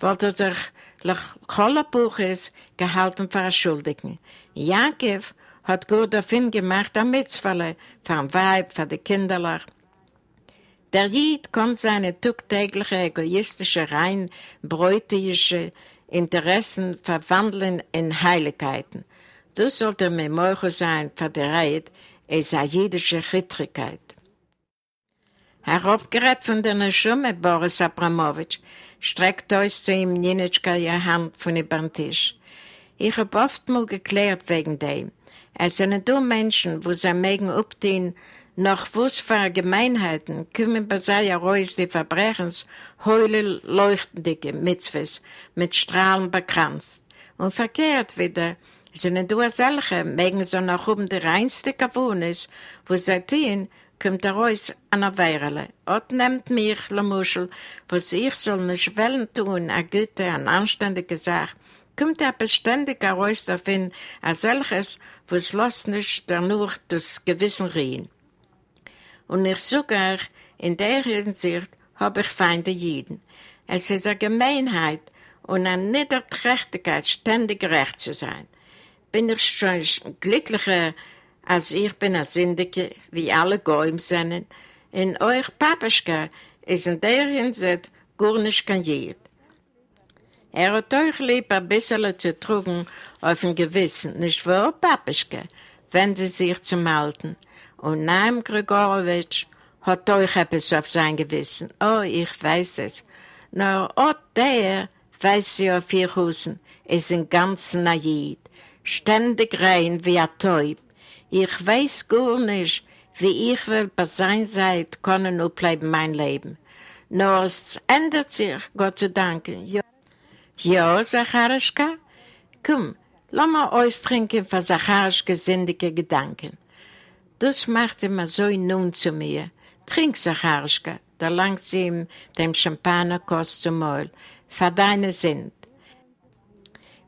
wollte er sich nach Kolabuches gehalten für Schuldigen. Jakob hat gut auf ihn gemacht, am Mitzwalle, für ein Weib, für die Kinderlach. Der Jid konnte seine tagtägliche, egoistische, rein bräutische Interessen verwandeln in Heiligkeiten. Das sollte mir morgen sein Reit, es eine jüdische Chittrigkeit. Heraufgerät von der Schumme, Boris Abramowitsch, streckt aus zu ihm Ninitschka ihre Hand von über den Tisch. Ich habe oft mal geklärt wegen dem. Es sind nur Menschen, wo sie mögen obtun, noch was für Gemeinheiten kommen bei sei heraus die Verbrechens heule leuchtende Mitzvahs mit Strahlen bekranzt. Und verkehrt wieder, sind nur solche, mögen sie noch um die reinste Kavunis, wo sie tun, kommt heraus an der Weirele. Ot nimmt mich, la Muschel, was ich soll nicht wollen tun, a gute, an anständige Sache, kommt er beständig heraus davon, a solches, was lässt nicht danach das Gewissen reden. Und ich sogar in der Hinsicht habe ich Feinde jeden. Es ist eine Gemeinheit und eine Niederträchtigkeit, ständig gerecht zu sein. Bin ich schon glücklicher, als ich bin ein Sündige, wie alle Gäum sind. In euch Papaschka ist in der Hinsicht gar nicht kanjiert. Er hat euch lieb ein bisschen zu trugen auf dem Gewissen, nicht wahr, Papaschka, wenn sie sich zum Alten. Und Naim Grigorowitsch hat euch etwas auf sein Gewissen. Oh, ich weiß es. Nur auch der weiß ja vier Husen, ist ein ganz naiv, ständig rein wie ein Teub, Ich weiß gar nicht, wie ich will bei sein Seid können nur bleiben mein Leben. Nur es ändert sich, Gott zu danken. Ja, ja Sacharischka? Komm, lass mal austrinken für Sacharischka sündige Gedanken. Das macht immer so nun zu mir. Trink, Sacharischka, da langt sie ihm dem Champagnerkost zum Maul. Für Sind.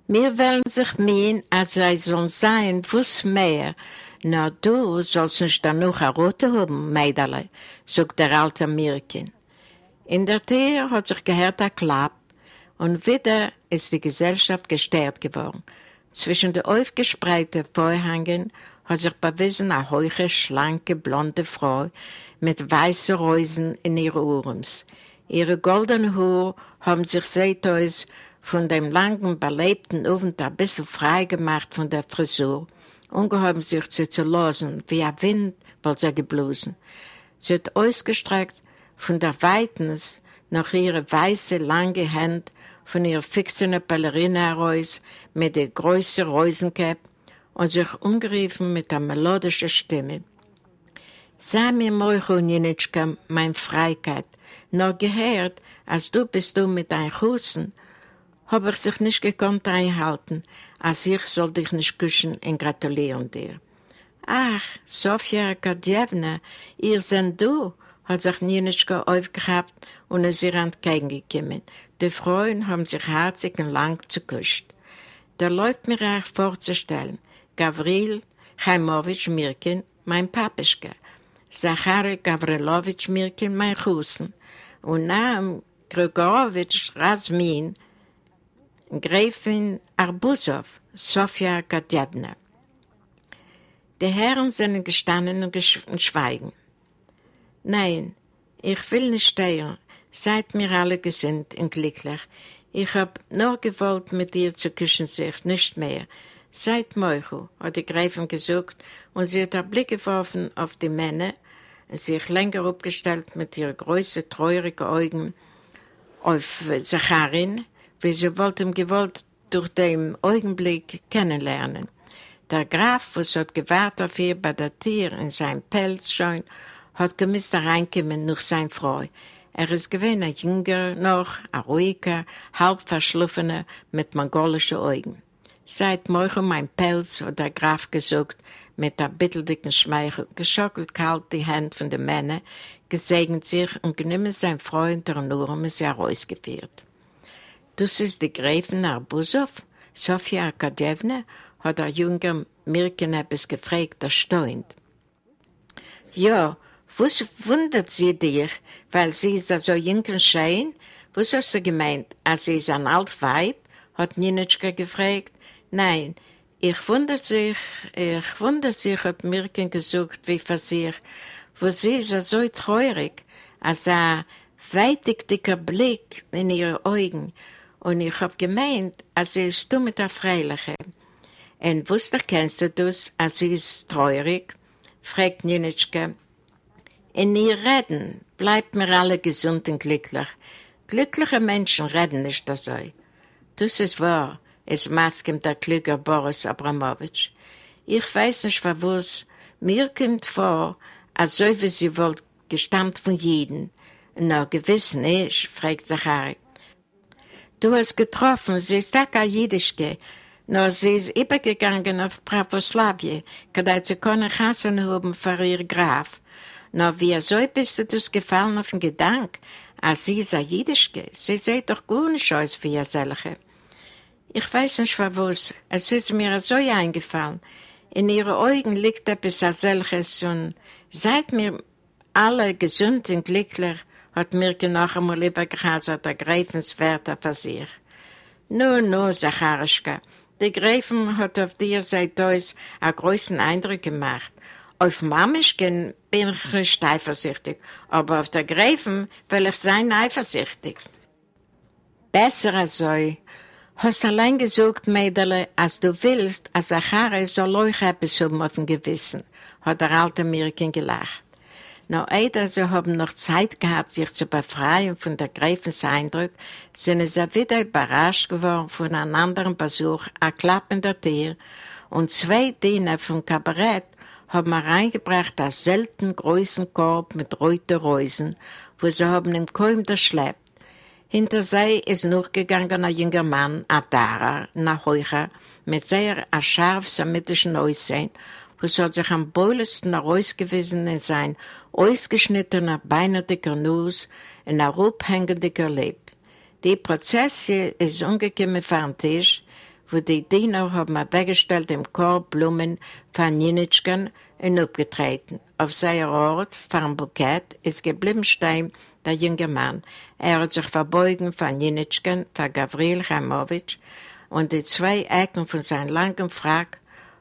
Wir wollen sich meinen, als sei sollen sein, wuss mehr, na du sollst nicht dann noch eine Rote haben, Mädele, sagt der alte Mirkin. In der Tür hat sich gehört ein Klapp und wieder ist die Gesellschaft gestört geworden. Zwischen den aufgespreizten Vorhängen hat sich bewiesen eine hohe, schlanke, blonde Frau mit weißen Reusen in ihren Ohrens. Ihre goldenen Haare haben sich seitdem von dem langen, belebten Abend ein bisschen frei gemacht von der Frisur und gehoben sich zu, losen, wie ein Wind, weil sie geblosen. Sie hat ausgestreckt von der Weitens nach ihre weiße, lange Hand von ihrer fixen Ballerina heraus mit der größten Reusenkäpp und sich umgeriefen mit einer melodischen Stimme. Sag mir, Moicho Ninitschka, mein Freikeit, noch gehört, als du bist du mit deinen Hussen, hab ich sich nicht gekonnt einhalten, als ich soll dich nicht küssen und gratulieren dir. Ach, Sofia Arkadjewna, ihr seid du, hat sich Ninitschka aufgehabt und ist ihr entgegengekommen. Die Frauen haben sich herzig und lang geküsst. Da läuft mir auch vorzustellen, Gavril Chaimowitsch Mirkin, mein Papischke, Zachary Gavrilowitsch Mirkin, mein Hussen, und Naam Grigorowitsch Rasmin, Gräfin Arbusow, Sofia Katjadna. Die Herren sind gestanden und schweigen. Nein, ich will nicht stehen. Seid mir alle gesinnt und glücklich. Ich hab nur gewollt, mit dir zu küssen sich, nicht mehr. Seid Meuchel, hat die Gräfin gesucht, und sie hat einen Blick geworfen auf die Männer, sich länger aufgestellt mit ihren großen, treurigen Augen auf Zacharin, wie sie wollte ihm gewollt durch den Augenblick kennenlernen. Der Graf, was hat gewartet auf ihr bei der Tür in seinem Pelz schon, hat gemisst reinkommen nach seiner Frau. Er ist gewesen ein Jünger noch, ein ruhiger, halb verschliffener, mit mongolischen Augen. Seit morgen mein Pelz, hat der Graf gesagt, mit der bitteldicken Schmeichel, geschockelt kalt die Hand von den Männern, gesegnet sich und genommen sein Freund der Nurm ist herausgeführt. Das ist die Gräfin Arbusow, Sofia Akadjewna, hat der junge Mirken etwas gefragt, erstaunt. Ja, was wundert sie dich, weil sie ist so jung und schön? Was hast du gemeint, als sie ist ein alt Weib? hat Ninitschka gefragt. Nein, ich wundere sich, ich wundere sich, hat Mirken gesucht, wie für sich, wo sie ist so traurig, als ein weitig dicker Blick in ihre Augen und ich hab gemeint, als sie ist du mit der Freiliche. Und wusste, kennst du das, als sie ist traurig? fragt Ninitschke. In ihr Reden bleibt mir alle gesund und glücklich. Glückliche Menschen reden nicht so. Das ist wahr, es maskem der klüger Boris Abramowitsch. Ich weiß nicht, was mir kommt vor, als so wie sie wohl gestammt von jedem. Na, gewiss nicht, fragt Zachary. Du hast getroffen, sie ist auch ein Jüdischke, nur sie ist übergegangen auf Pravoslawie, kadei sie können Hassen haben für ihr Graf. Nur wie so bist du das gefallen auf den Gedanken, als sie ist ein Jüdischke, sie sieht doch gar nicht aus wie eine solche. Ich weiß nicht, was, es ist mir so eingefallen. In ihren Augen liegt etwas solches und seid mir alle gesund und glücklich, hat Mirke noch einmal übergehasert, der Gräfenswärter für sich. Nun, nun, Zacharischka, die Gräfin hat auf dir seit uns einen großen Eindruck gemacht. Auf Mamischken bin ich nicht eifersüchtig, aber auf der Gräfin will ich sein eifersüchtig. Besser als so. Hast allein gesagt, Mädele, als du willst, als Zachari soll euch etwas haben auf dem Gewissen, hat der alte Mirken gelacht. Noch eider, sie haben noch Zeit gehabt, sich zu befreien von der Gräfens Eindruck, sind sie wieder überrascht geworden von einem anderen Besuch, ein klappender Tier, und zwei Diener vom Kabarett haben reingebracht einen selten großen Korb mit roten Reusen, wo sie haben im Kolm geschleppt. Hinter sie ist noch gegangen ein junger Mann, ein Dara, ein Heucher, mit sehr ein scharf semitischen Aussehen, wo sie sich am bohlesten herausgewiesen in sein ausgeschnittener, beinartiger Nuss und ein rupphängendiger Leib. Die Prozessie ist umgekommen vor Tisch, wo die Diener haben weggestellt im Korb Blumen von Jinitschken und abgetreten. Auf seiner Ort, vor dem Bukett, ist geblieben stehen der junge Mann. Er hat sich verbeugen von Jinitschken, von Gavril Chamowitsch, und die zwei Ecken von seinem langen Frack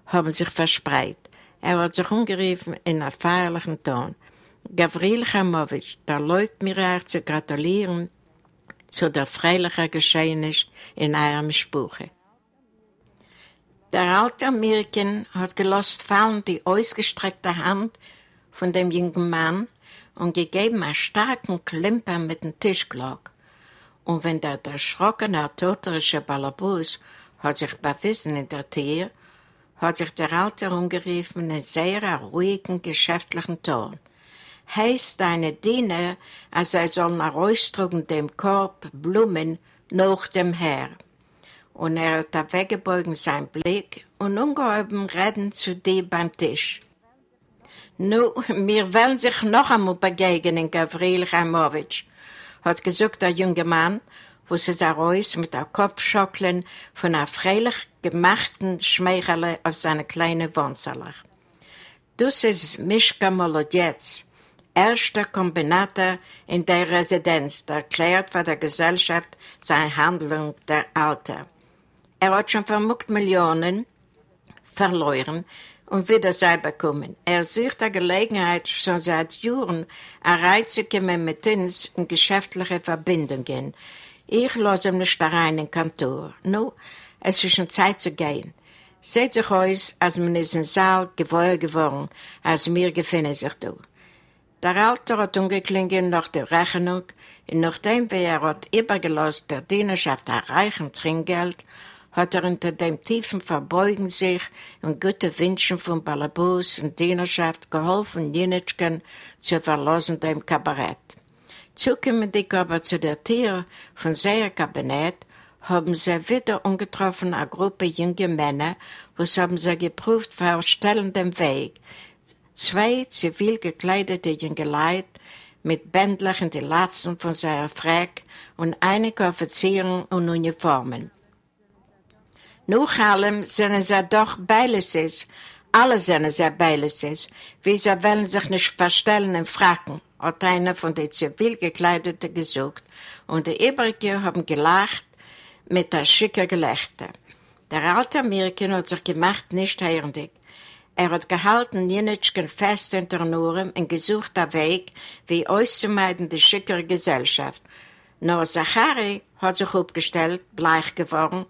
haben sich verspreit. Er hat sich umgerufen in einem feierlichen Ton. Gavril Chamowitsch, da läuft mir auch zu gratulieren zu der freilichen Geschehnis in eurem Spuche. Der alte Amerikan hat gelost fallen die ausgestreckte Hand von dem jungen Mann und gegeben einen starken Klimper mit dem Tischglock. Und wenn der erschrockene, toterische Balabus hat sich bewiesen in der Tür, hat sich der Alte umgerufen in sehr ruhigen, geschäftlichen Ton heißt deine Diener, als er soll nach austrugen dem Korb Blumen nach dem Herr. Und er hat weggebeugen sein Blick und ungeheuben reden zu dir beim Tisch. Nu, wir wollen sich noch einmal begegnen, Gavril Chamowitsch, hat gesagt der junge Mann, wo sie sah raus mit der Kopfschockeln von einer freilich gemachten Schmeichele aus seiner kleinen Wohnzelle. Das ist Mischka Molodetz, erster Kombinator in der Residenz, der erklärt von der Gesellschaft seine Handlung der Alter. Er hat schon vermuckt Millionen verloren und wieder sei bekommen. Er sucht die Gelegenheit, schon seit Jahren reinzukommen mit uns in geschäftliche Verbindungen. Ich lasse ihm nicht rein in Kantor. Nun, es ist schon Zeit zu gehen. Seht sich aus, als man ist im Saal gewohnt geworden, als wir gefunden sich da. Der Alte hat umgeklingelt nach der Rechnung und nachdem er hat übergelost der Dienerschaft erreichen Trinkgeld, hat er unter dem tiefen Verbeugen sich und gute Wünschen von Balabus und Dienerschaft geholfen, Jenitschken zu verlassen dem Kabarett. Zukünftig aber zu der Tür von seinem Kabinett haben sie wieder umgetroffen eine Gruppe junge Männer, was haben sie geprüft für stellenden Weg, Zwei zivil gekleidete junge Leute mit Bändlern in die Latzen von seiner Frack und einige Offizieren und Uniformen. Nach allem sind sie doch Beileses, alle sind sie Beileses, wie sie wollen sich nicht verstellen in Fracken, hat einer von den zivil gekleideten gesucht und die übrigen haben gelacht mit der schicken Gelächter. Der alte Amerikaner hat sich gemacht nicht hörendig. Er hat gehalten Jenitschken fest unter Ohren und gesucht einen Weg, wie auszumeiden die schickere Gesellschaft. Nur Zachari hat sich aufgestellt, bleich geworden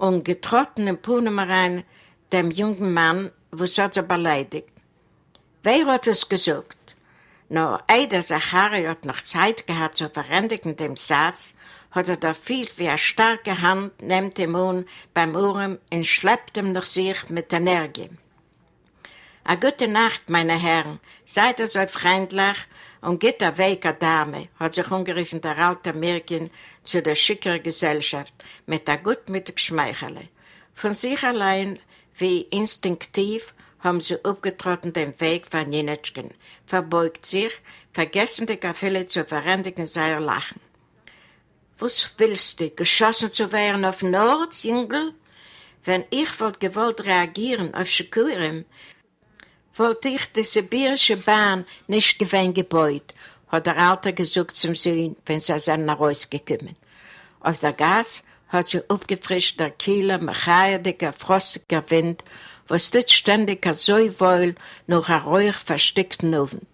und getrotten im Punemerein dem jungen Mann, was hat er beleidigt. Wer hat es gesucht? Nur Eider Zachari hat noch Zeit gehabt zu verändigen dem Satz, hat er da viel wie eine starke Hand, nimmt ihm um beim Ohren und schleppt ihm nach sich mit Energie. A gute Nacht, meine Herren. Seid ihr so freundlich und geht der Weg, Dame, hat sich umgerufen der alte Mirkin zu der schickeren Gesellschaft mit a gutmütig Schmeichele. Von sich allein, wie instinktiv, haben sie aufgetrotten den Weg von Jenetschken, verbeugt sich, vergessen die Kaffee zu verändigen seiner Lachen. Was willst du, geschossen zu werden auf Nord, Jüngel? Wenn ich wollte gewollt reagieren auf Schikurim, wollte ich die sibirische Bahn nicht gewinn gebeut, hat der Alte gesucht zum Sohn, wenn sie sind nach Hause gekommen. Auf der Gas hat sie aufgefrischt der Kieler, mechaidiger, frostiger Wind, was dort ständig so wohl noch ein ruhig versteckten Abend.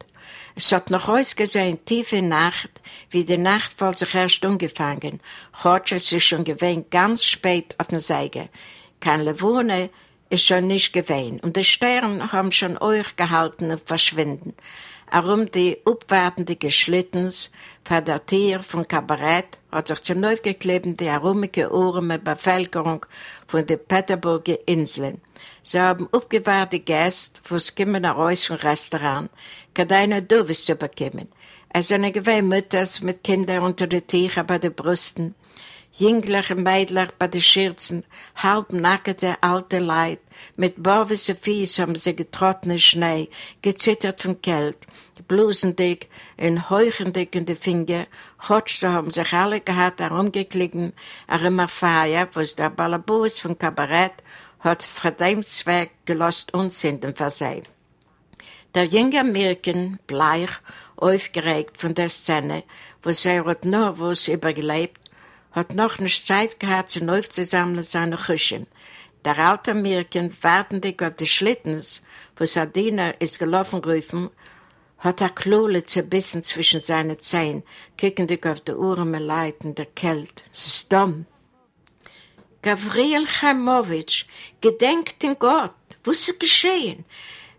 Es hat noch ausgesehen, tiefe Nacht, wie die Nacht voll sich erst umgefangen. Heute ist sie schon gewesen, ganz spät auf der Seige. Kein Levone, ist schon nicht gewesen und die Sterne haben schon euch gehalten und verschwinden. herum die abwartende Geschlittens, für der Tier von Kabarett, hat sich zum geklebt die herumige arme Bevölkerung von den Peterburger Inseln. Sie haben aufgewahrte Gäste, es kommen raus vom Restaurant, keine Dovis zu bekommen. Es sind gewähnt Mütters mit Kindern unter den Tüchern bei den Brüsten, jüngliche Mädler bei den Schürzen, halbnackte alte Leid, mit Borwisse Fies haben sie getrottene Schnee, gezittert von Kält, blusendick, in heuchendick in die Finger, Hotschte haben sich alle gehabt herumgeklicken, auch immer Feier, wo der Balabus vom Kabarett hat von dem Zweck gelost Unsinn versehen. Der junge Mirken, bleich, aufgeregt von der Szene, wo sie hat nur was übergelebt, hat noch nicht Zeit gehabt, zu neu zusammen seine Küchen. Der alte Mirken, wartendig auf die Schlittens, wo Sardina ist gelaufen rufen, hat er Klole zerbissen zwischen seinen Zähnen, kickendig auf die Uhren mit Leiten der Kälte. Es ist dumm. Gavriel Chaimowitsch, gedenkt in Gott, was ist geschehen?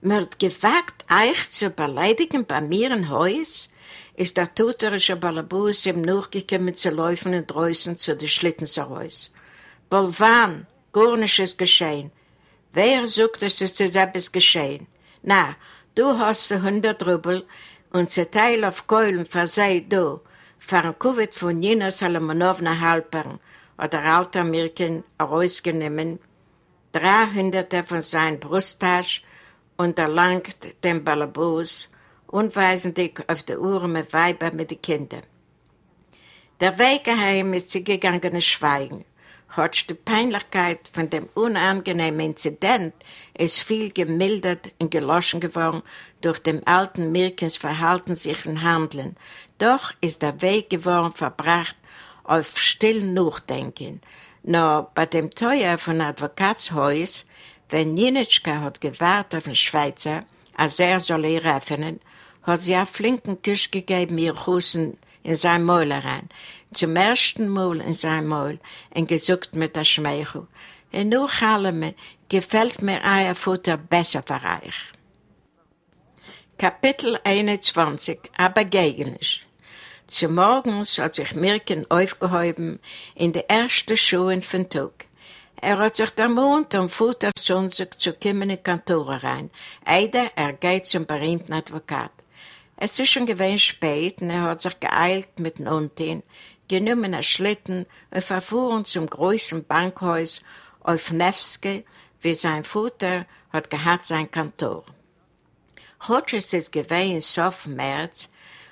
Man hat gewagt, euch zu beleidigen bei mir in Haus? Ist der tuterische Balabus ihm nachgekommen zu laufen und draußen zu den Schlittens Bolvan, gar nichts ist geschehen. Wer sagt, dass es etwas geschehen? Na, du hast hundert Rubel und zerteil auf Keulen versei du, für ein Kuvit von Nina Salomonowna Halpern, oder alter Mirken herausgenommen, dreihunderte von seinen Brusttasche und erlangt den Balabus, unweisendig auf die Uhr mit Weiber mit den Kindern. Der Weg heim ist sie gegangen Schweigen. Hat die Peinlichkeit von dem unangenehmen Inzident ist viel gemildert und geloschen geworden durch dem alten Mirkens Verhalten sich und Handeln. Doch ist der Weg geworden verbracht auf stillen Nachdenken. Nur bei dem Teuer von Advokatshaus, wenn Ninitschka hat gewartet auf den Schweizer, als er soll ihr öffnen, hat sie einen flinken Kuss gegeben, ihr Hussen in sein Maul rein. Zum ersten Mal in sein Maul und gesucht mit der Schmeichel. Und nach allem gefällt mir euer Futter besser für euch. Kapitel 21 Aber Gegenlisch Zum Morgens hat sich Mirken aufgehoben in die ersten Schuhen von Tag. Er hat sich ermahnt, um Futter sonst zu kommen in die Kantore rein. Eider, er geht zum berühmten Advokat. Es ist schon gewesen spät und er hat sich geeilt mit den Unten, genommen ein Schlitten und verfuhren zum größten Bankhaus auf Nevsky, wie sein Vater hat gehabt sein Kantor. Heute ist es gewesen Sof März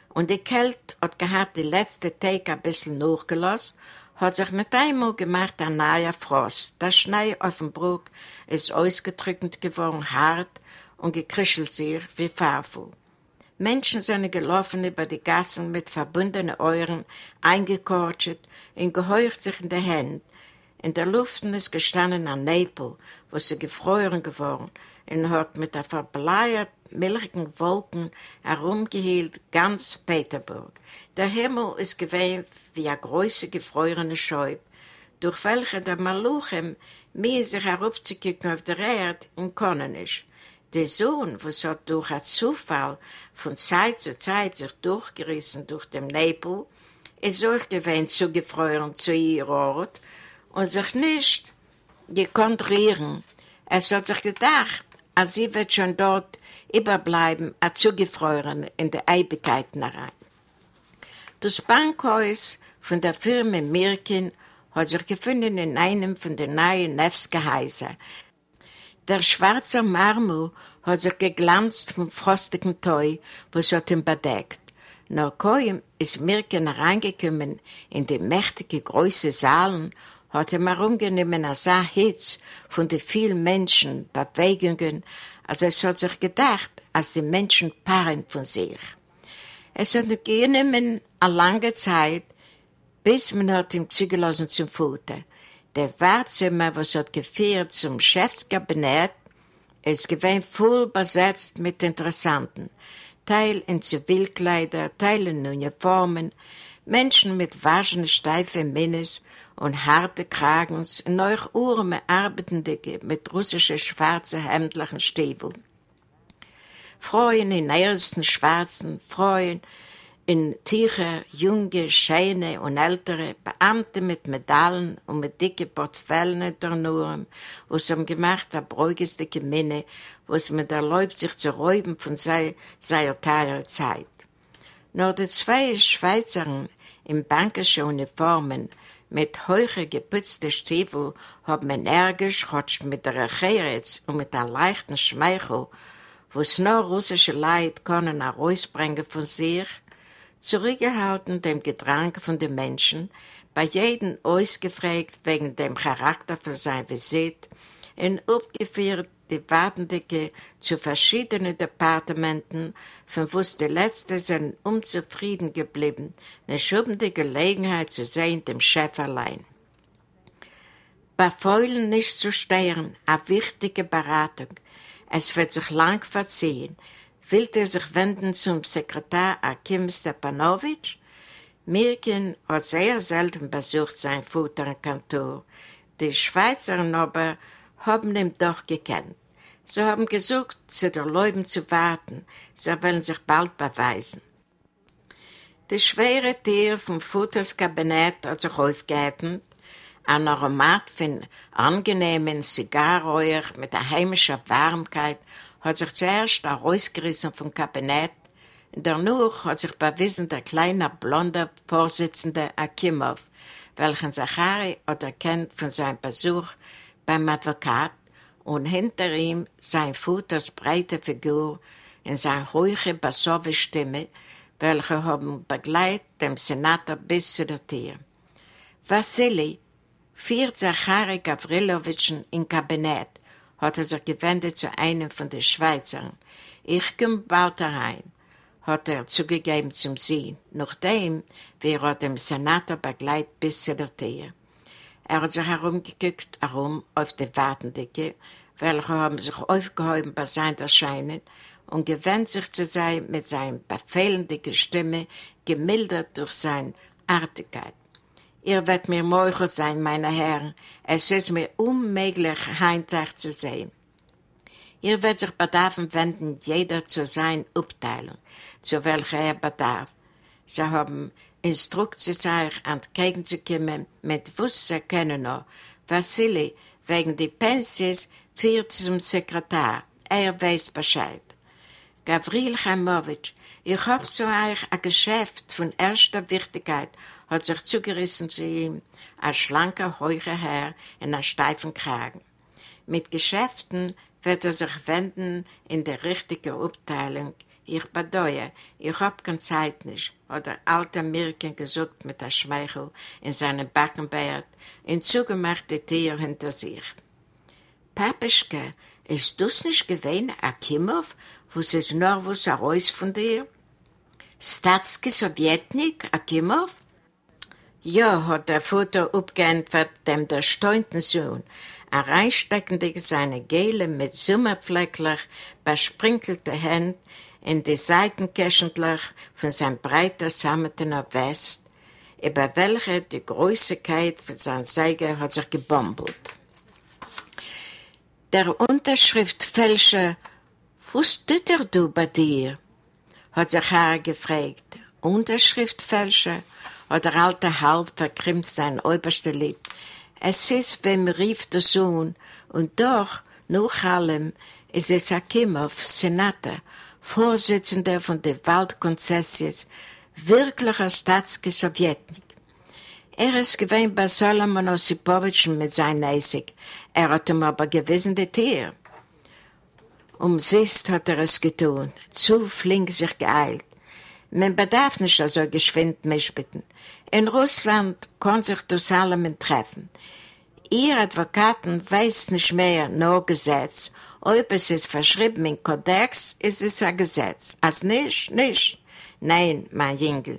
und die Kälte hat gehabt die letzte Tage ein bisschen nachgelassen, hat sich mit einmal gemacht ein neuer Frost. Der Schnee auf dem Bruck ist ausgedrückt geworden, hart und gekrischelt sich wie Farfu. Menschen sind gelaufen über die Gassen mit verbundenen Euren, eingekortet und geheucht sich in die Hände. In der Luft ist gestanden ein Nebel, wo sie gefroren geworden und hat mit der verbleiert milchigen Wolken herumgehielt ganz Peterburg. Der Himmel ist gewähnt wie eine große gefrorene Scheub, durch welche der Maluchem mehr sich herabzukicken auf der Erde und können nicht. Der Sohn, was hat durch einen Zufall von Zeit zu Zeit sich durchgerissen durch den Nebel, ist auch gewähnt zugefroren zu ihr Ort und sich nicht gekonnt rühren. Es hat sich gedacht, als sie wird schon dort überbleiben, a zugefroren in der Eibigkeiten herein. Das Bankhaus von der Firma Mirkin hat sich gefunden in einem von den neuen Nevske-Häusern, der schwarze Marmor hat sich geglanzt vom frostigen Teu, was hat ihn bedeckt. Nach kaum ist Mirken reingekommen in die mächtige große Saalen, hat er herumgenommen als ein Hitz von den vielen Menschen, Bewegungen, als es hat sich gedacht, als die Menschen paaren von sich. Es hat genommen eine lange Zeit, bis man hat ihm zugelassen zum Futter. Der Wartzimmer, was hat geführt zum Chefskabinett, ist gewesen voll besetzt mit Interessanten. Teil in Zivilkleider, Teil in Uniformen, Menschen mit waschen steifen Minnes und harte Kragens und Uhren arbeitende mit russischen schwarzen hemdlichen Stiefeln. Frauen in ersten schwarzen, Frauen in tiefe, junge, schöne und ältere Beamte mit Medaillen und mit dicke Portfellen der Nurem, wo sie haben gemacht, der bräugeste Gemeine, wo es mit erlaubt, sich zu räuben von seiner, seiner teuren Zeit. Nur die zwei Schweizern in bankischen Uniformen mit heuche geputzte Stiefel haben energisch rutscht mit der Cheretz und mit einem leichten Schmeichel, wo es nur russische Leid können herausbringen von sich, zurückgehalten dem Gedrang von den Menschen, bei jedem ausgefragt wegen dem Charakter von seinem Visit und aufgeführt die Wartendicke zu verschiedenen Departementen, von wo die Letzte sind unzufrieden geblieben, eine schubende Gelegenheit zu sehen dem Chef allein. Bei Fäulen nicht zu steuern, eine wichtige Beratung. Es wird sich lang verziehen, will er sich wenden zum Sekretär Akim Stepanowitsch. Mirkin hat sehr selten besucht sein Futter im Kantor. Die Schweizer aber haben ihn doch gekannt. Sie haben gesucht, zu der Leuben zu warten. Sie wollen sich bald beweisen. Die schwere Tür vom Futters Kabinett hat sich aufgeöffnet. Ein Aromat von angenehmen Zigarräuer mit der heimischen Warmkeit hat sich zuerst herausgerissen vom Kabinett, danach hat sich bewiesen der kleine blonde Vorsitzende Akimov, welchen Zachari hat erkannt von seinem Besuch beim Advokat und hinter ihm sein Futters breite Figur in seine hohe bassove Stimme, welche haben begleitet dem Senator bis zu der Tür. Vassili führt Zachari Gavrilowitschen im Kabinett hat er sich gewendet zu einem von den Schweizern. Ich komm bald herein, hat er zugegeben zum Sie, nachdem wir er dem Senator begleitet bis zu der Tür. Er hat sich herumgeguckt, herum auf die Wartendicke, welche haben sich aufgehoben bei seinem Erscheinen und gewendet sich zu sein mit seiner befehlenden Stimme, gemildert durch seine Artigkeit. Ihr werdet mir morgen sein, meine Herren. Es ist mir unmöglich, Heintag zu sehen. Ihr werdet sich bedarfen wenden, jeder zu seiner Abteilung, zu welcher er bedarf. Sie haben Instruktionen, sich entgegenzukommen, mit was sie können noch. Vassili, wegen der Pensis, führt zum Sekretär. Er weiß Bescheid. Gavril Chaimowitsch, ich hab zu euch ein Geschäft von erster Wichtigkeit, hat sich zugerissen zu ihm, ein schlanker, heucher Herr in einem steifen Kragen. Mit Geschäften wird er sich wenden in der richtigen Abteilung. Ich bedeue, ich hab keine Zeit nicht, hat der alte Mirken gesucht mit der Schmeichel in seinem Backenbart und zugemacht die Tür hinter sich. Papischke, ist du's nicht gewesen, Akimov, wo es nur was heraus von dir? Statski Sowjetnik, Akimov? Ja, hat der Vater abgeantwortet, dem der steunten Sohn, ein reinsteckende seine gele mit Sommerflecklich besprinkelte Hände in die Seitenkäschentlach von seinem breiten sammetenen West, über welche die Größigkeit von seinem Seiger hat sich gebombelt. Der Unterschriftfälscher, was tut er du bei dir? hat sich Harry gefragt. Unterschriftfälscher? Hat der alte halb verkrimmt sein oberste Lipp. Es ist, wem rief der Sohn, und doch, nach allem, ist es Akimov, Senator, Vorsitzender von der Waldkonzessions, wirklicher Staatske Sowjetnik. Er ist gewesen bei Solomon Osipowitsch mit seinem Eisig. Er hat ihm aber gewissen die Tier. Umsist hat er es getan, zu flink sich geeilt. Man bedarf nicht so geschwind mitbitten. In Russland kann sich das allem treffen. Ihr Advokaten weiß nicht mehr nur Gesetz. Ob es ist verschrieben im Kodex, ist es ein Gesetz. Als nicht, nicht. Nein, mein Jüngel.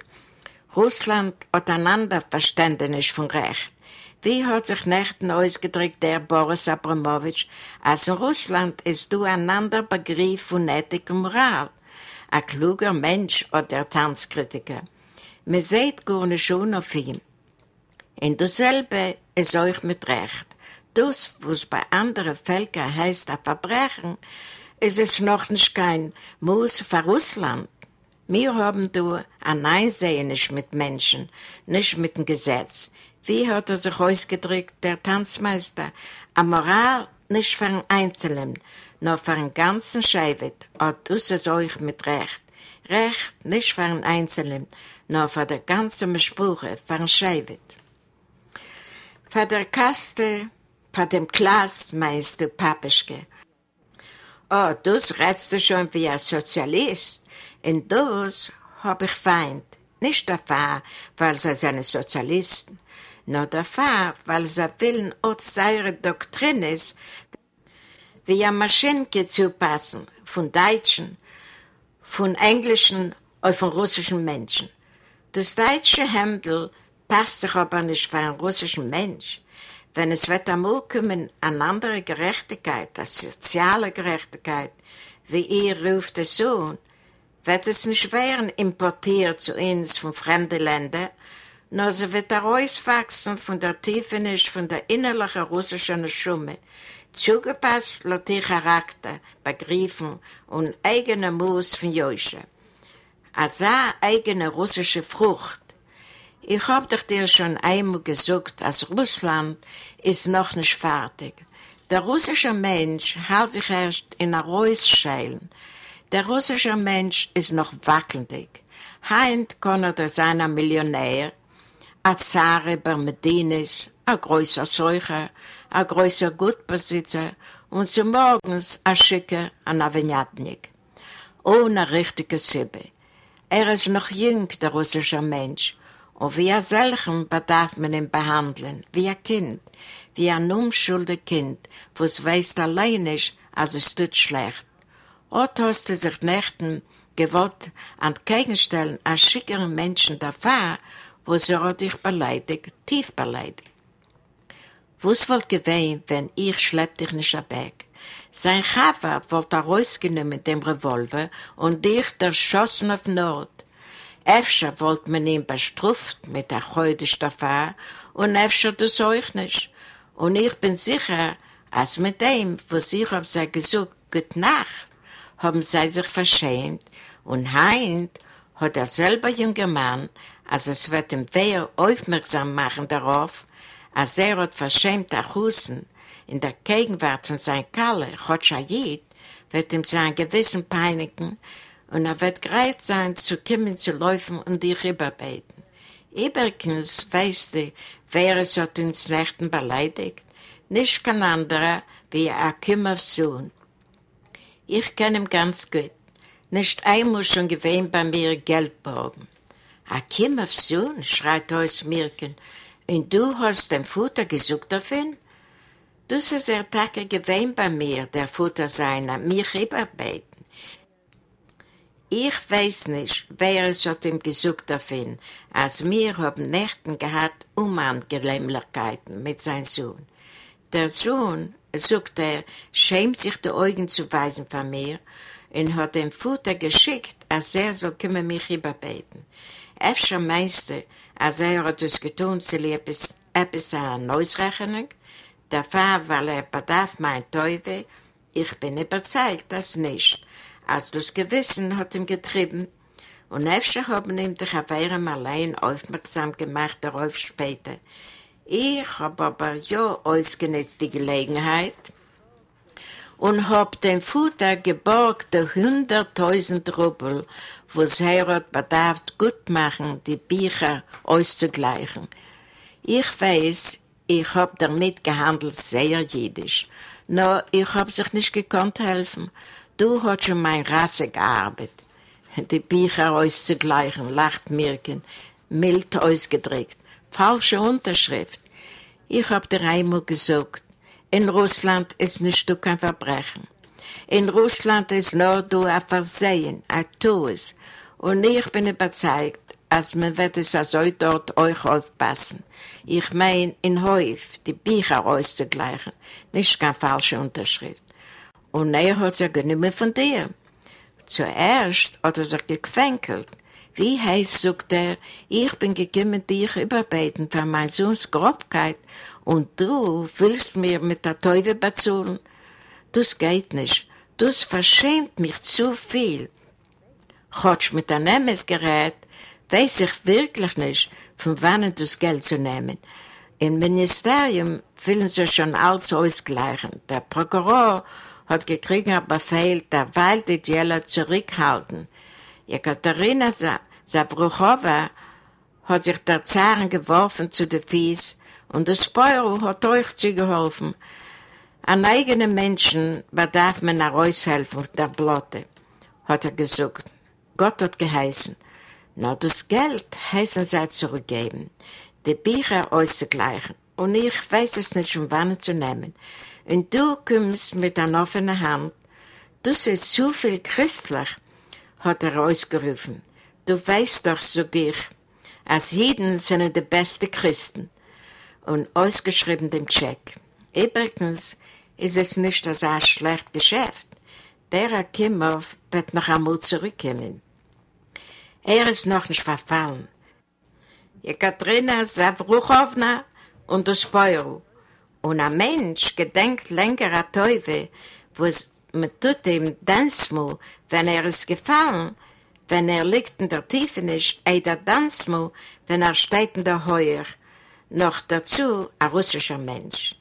Russland hat einander Verständnis von Recht. Wie hat sich Nächten ausgedrückt der Boris Abramowitsch, als in Russland ist du einander Begriff von Ethik und Moral. Ein kluger Mensch oder der Tanzkritiker. Man sieht gar nicht schon auf ihn. Und dasselbe ist euch mit Recht. Das, was bei anderen Völkern heißt ein Verbrechen, ist es noch nicht kein Muss für Russland. Wir haben da ein Einsehen nicht mit Menschen, nicht mit dem Gesetz. Wie hat er sich ausgedrückt, der Tanzmeister? A Moral nicht für einen Einzelnen, nur für einen ganzen Scheiwet. Oh, das ist euch mit Recht. Recht nicht für einen Einzelnen, nur für die ganze Mischbuche, für einen Scheiwet. Für der Kaste, für dem Klass, meinst du, Papischke? Oh, das redst du schon wie ein Sozialist. In das hab ich Feind. Nicht dafür, weil sie seine Sozialisten, nur dafür, weil sie willen auch seine Doktrin ist, wie eine Maschine zu passen, von Deutschen, von Englischen und von russischen Menschen. Das deutsche Hemdel passt sich aber nicht für einen russischen Mensch. Wenn es wird einmal kommen, eine andere Gerechtigkeit, eine soziale Gerechtigkeit, wie ihr ruft es so, wird es nicht werden importiert zu uns von fremden Ländern, nur sie wird herauswachsen von der Tiefe nicht von der innerlichen russischen Schumme, zugepasst laut ihr Charakter, Begriffen und eigener Muss von Joische. Als eigene russische Frucht, ich hab doch dir schon einmal gesagt, als Russland ist noch nicht fertig. Der russische Mensch hält sich erst in einer Reusscheilen. Der russische Mensch ist noch wackelndig. Heint kann er sein ein Millionär, ein Zar über Medinis, ein größer Seucher, ein größer Gutbesitzer und zu morgens ein Schicker, ein Avignatnik. Ohne richtige Sibbe. Er ist noch jung, der russische Mensch, und wie ein solchen bedarf man ihn behandeln, wie ein Kind, wie ein unschuldiges Kind, was weiß allein nicht, als es tut schlecht. Ort hast du sich Nächten gewollt an Gegenstellen als schickeren Menschen davor, wo sie dich beleidigt, tief beleidigt. Was wollt gewesen, wenn ich schlepp dich nicht weg? Sein Chava wollte er rausgenommen dem Revolver und dich erschossen auf Nord. Efter wollte man ihn bestruft mit der Heudestaffa und efter das euch nicht. Und ich bin sicher, als mit dem, was ich hab sie gesagt, Gute Nacht, haben sie sich verschämt und heint hat der selber junge Mann, als es wird ihm wer aufmerksam machen darauf, als er hat verschämt Achusen in der Gegenwart von seinem Kalle, Chotschayid, wird ihm sein Gewissen peinigen und er wird bereit sein, zu kommen, zu laufen und dich überbeten. Übrigens weißt du, wer es hat uns Nächten beleidigt? Nicht kein anderer wie Akimovs Sohn. Ich kenne ihn ganz gut. Nicht einmal schon gewähnt bei mir Geld borgen. Akimovs Sohn, schreit aus Mirken, und du hast den Futter gesucht auf ihn? Du hast er Tage gewähnt bei mir, der Futter seiner, mich überbeten. Ich weiß nicht, wer es hat ihm gesucht auf ihn, als wir haben Nächten gehabt Unangenehmlichkeiten mit seinem Sohn. Der Sohn, sagt er, schämt sich die Augen zu weisen von mir und hat dem Futter geschickt, als er soll mich überbeten. Efter meinste, als er hat es getan, zu etwas, etwas an Neusrechnung, der Fall, weil er bedarf mein Teufel, ich bin überzeugt, dass nicht als das Gewissen hat ihm getrieben, und öfter haben ihm die Chavere allein aufmerksam gemacht darauf später. Ich habe aber ja ausgenutzt die Gelegenheit und hab dem Futter geborgte hunderttausend Rubel, was Heirat bedarf gut machen, die Bücher auszugleichen. Ich weiß, ich hab damit gehandelt sehr jüdisch, nur ich hab sich nicht gekonnt helfen. Du hast schon mein Rasse gearbeitet. Die Bücher auszugleichen, lacht Mirken, mild ausgedrückt. Falsche Unterschrift. Ich hab dir einmal gesagt, in Russland ist nicht kein Verbrechen. In Russland ist nur du ein Versehen, ein Tues. Und ich bin überzeugt, als man wird es also dort euch aufpassen. Ich mein, in Häuf die Bücher auszugleichen, nicht keine falsche Unterschrift. Und er hat sich genommen von dir. Zuerst hat er sich gefänkelt. Wie heißt, sagt er, ich bin gekommen, dich überbeten für mein Sohns Grobkeit und du willst mir mit der Teufel bezahlen? Das geht nicht. Das verschämt mich zu viel. Chotsch mit einem Nehmensgerät weiß ich wirklich nicht, von wann das Geld zu nehmen. Im Ministerium wollen sie schon alles ausgleichen. Der Prokuror hat gekriegt einen Befehl, derweil die Dieler zurückhalten. Jekaterina Sabruchowa hat sich der Zaren geworfen zu den Fies und das Speuro hat euch zugeholfen. An eigenen Menschen bedarf man heraushelfen von der Blotte, hat er gesagt. Gott hat geheißen. Na, das Geld heißen sie zurückgeben die Bücher auszugleichen. Und ich weiß es nicht, um wann zu nehmen. Und du kommst mit einer offenen Hand. Du bist zu viel christlich, hat er ausgerufen. Du weißt doch, so ich, als jeden sind die besten Christen. Und ausgeschrieben dem Check. Übrigens ist es nicht so ein schlechtes Geschäft. Der Akimov wird noch einmal zurückkommen. Er ist noch nicht verfallen. Jekaterina Savruchowna und das Speuro. Und ein Mensch gedenkt länger an Teufel, es mit tut ihm Dansmo, wenn er es gefallen, wenn er liegt in der Tiefe nicht, ey der Dansmo, wenn er steht in der Heuer. Noch dazu ein russischer Mensch.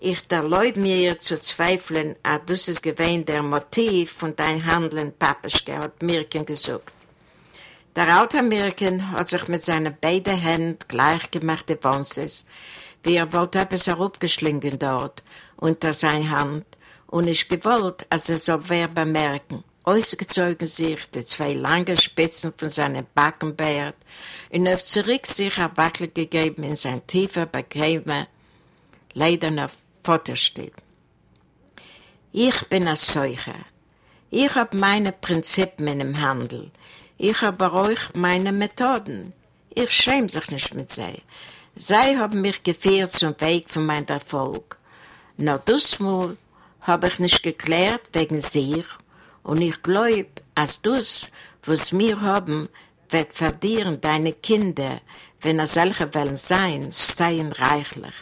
Ich erlaube mir zu zweifeln, ah, das ist gewesen der Motiv von dein Handeln, Papischke, hat Mirken gesagt. Der alte Amerikan hat sich mit seinen beiden Händen gleichgemachte Bonses, wie er wollte etwas herabgeschlingen dort, unter seine Hand, und ich gewollt, als er so wer bemerken. Ausgezogen sich die zwei langen Spitzen von seinem Backenbart und auf zurück sich ein gegeben in sein tiefer, bequemer, leiderner Vatersteht. Ich bin ein Seucher. Ich hab meine Prinzipien im Handel. Ich habe euch meine Methoden. Ich schäme sich nicht mit sie. Sie haben mich geführt zum Weg von meinem Erfolg. Nur das Mal habe ich nicht geklärt wegen sich und ich glaube, als das, was wir haben, wird verdienen deine Kinder, wenn er solche wollen sein, stehen reichlich.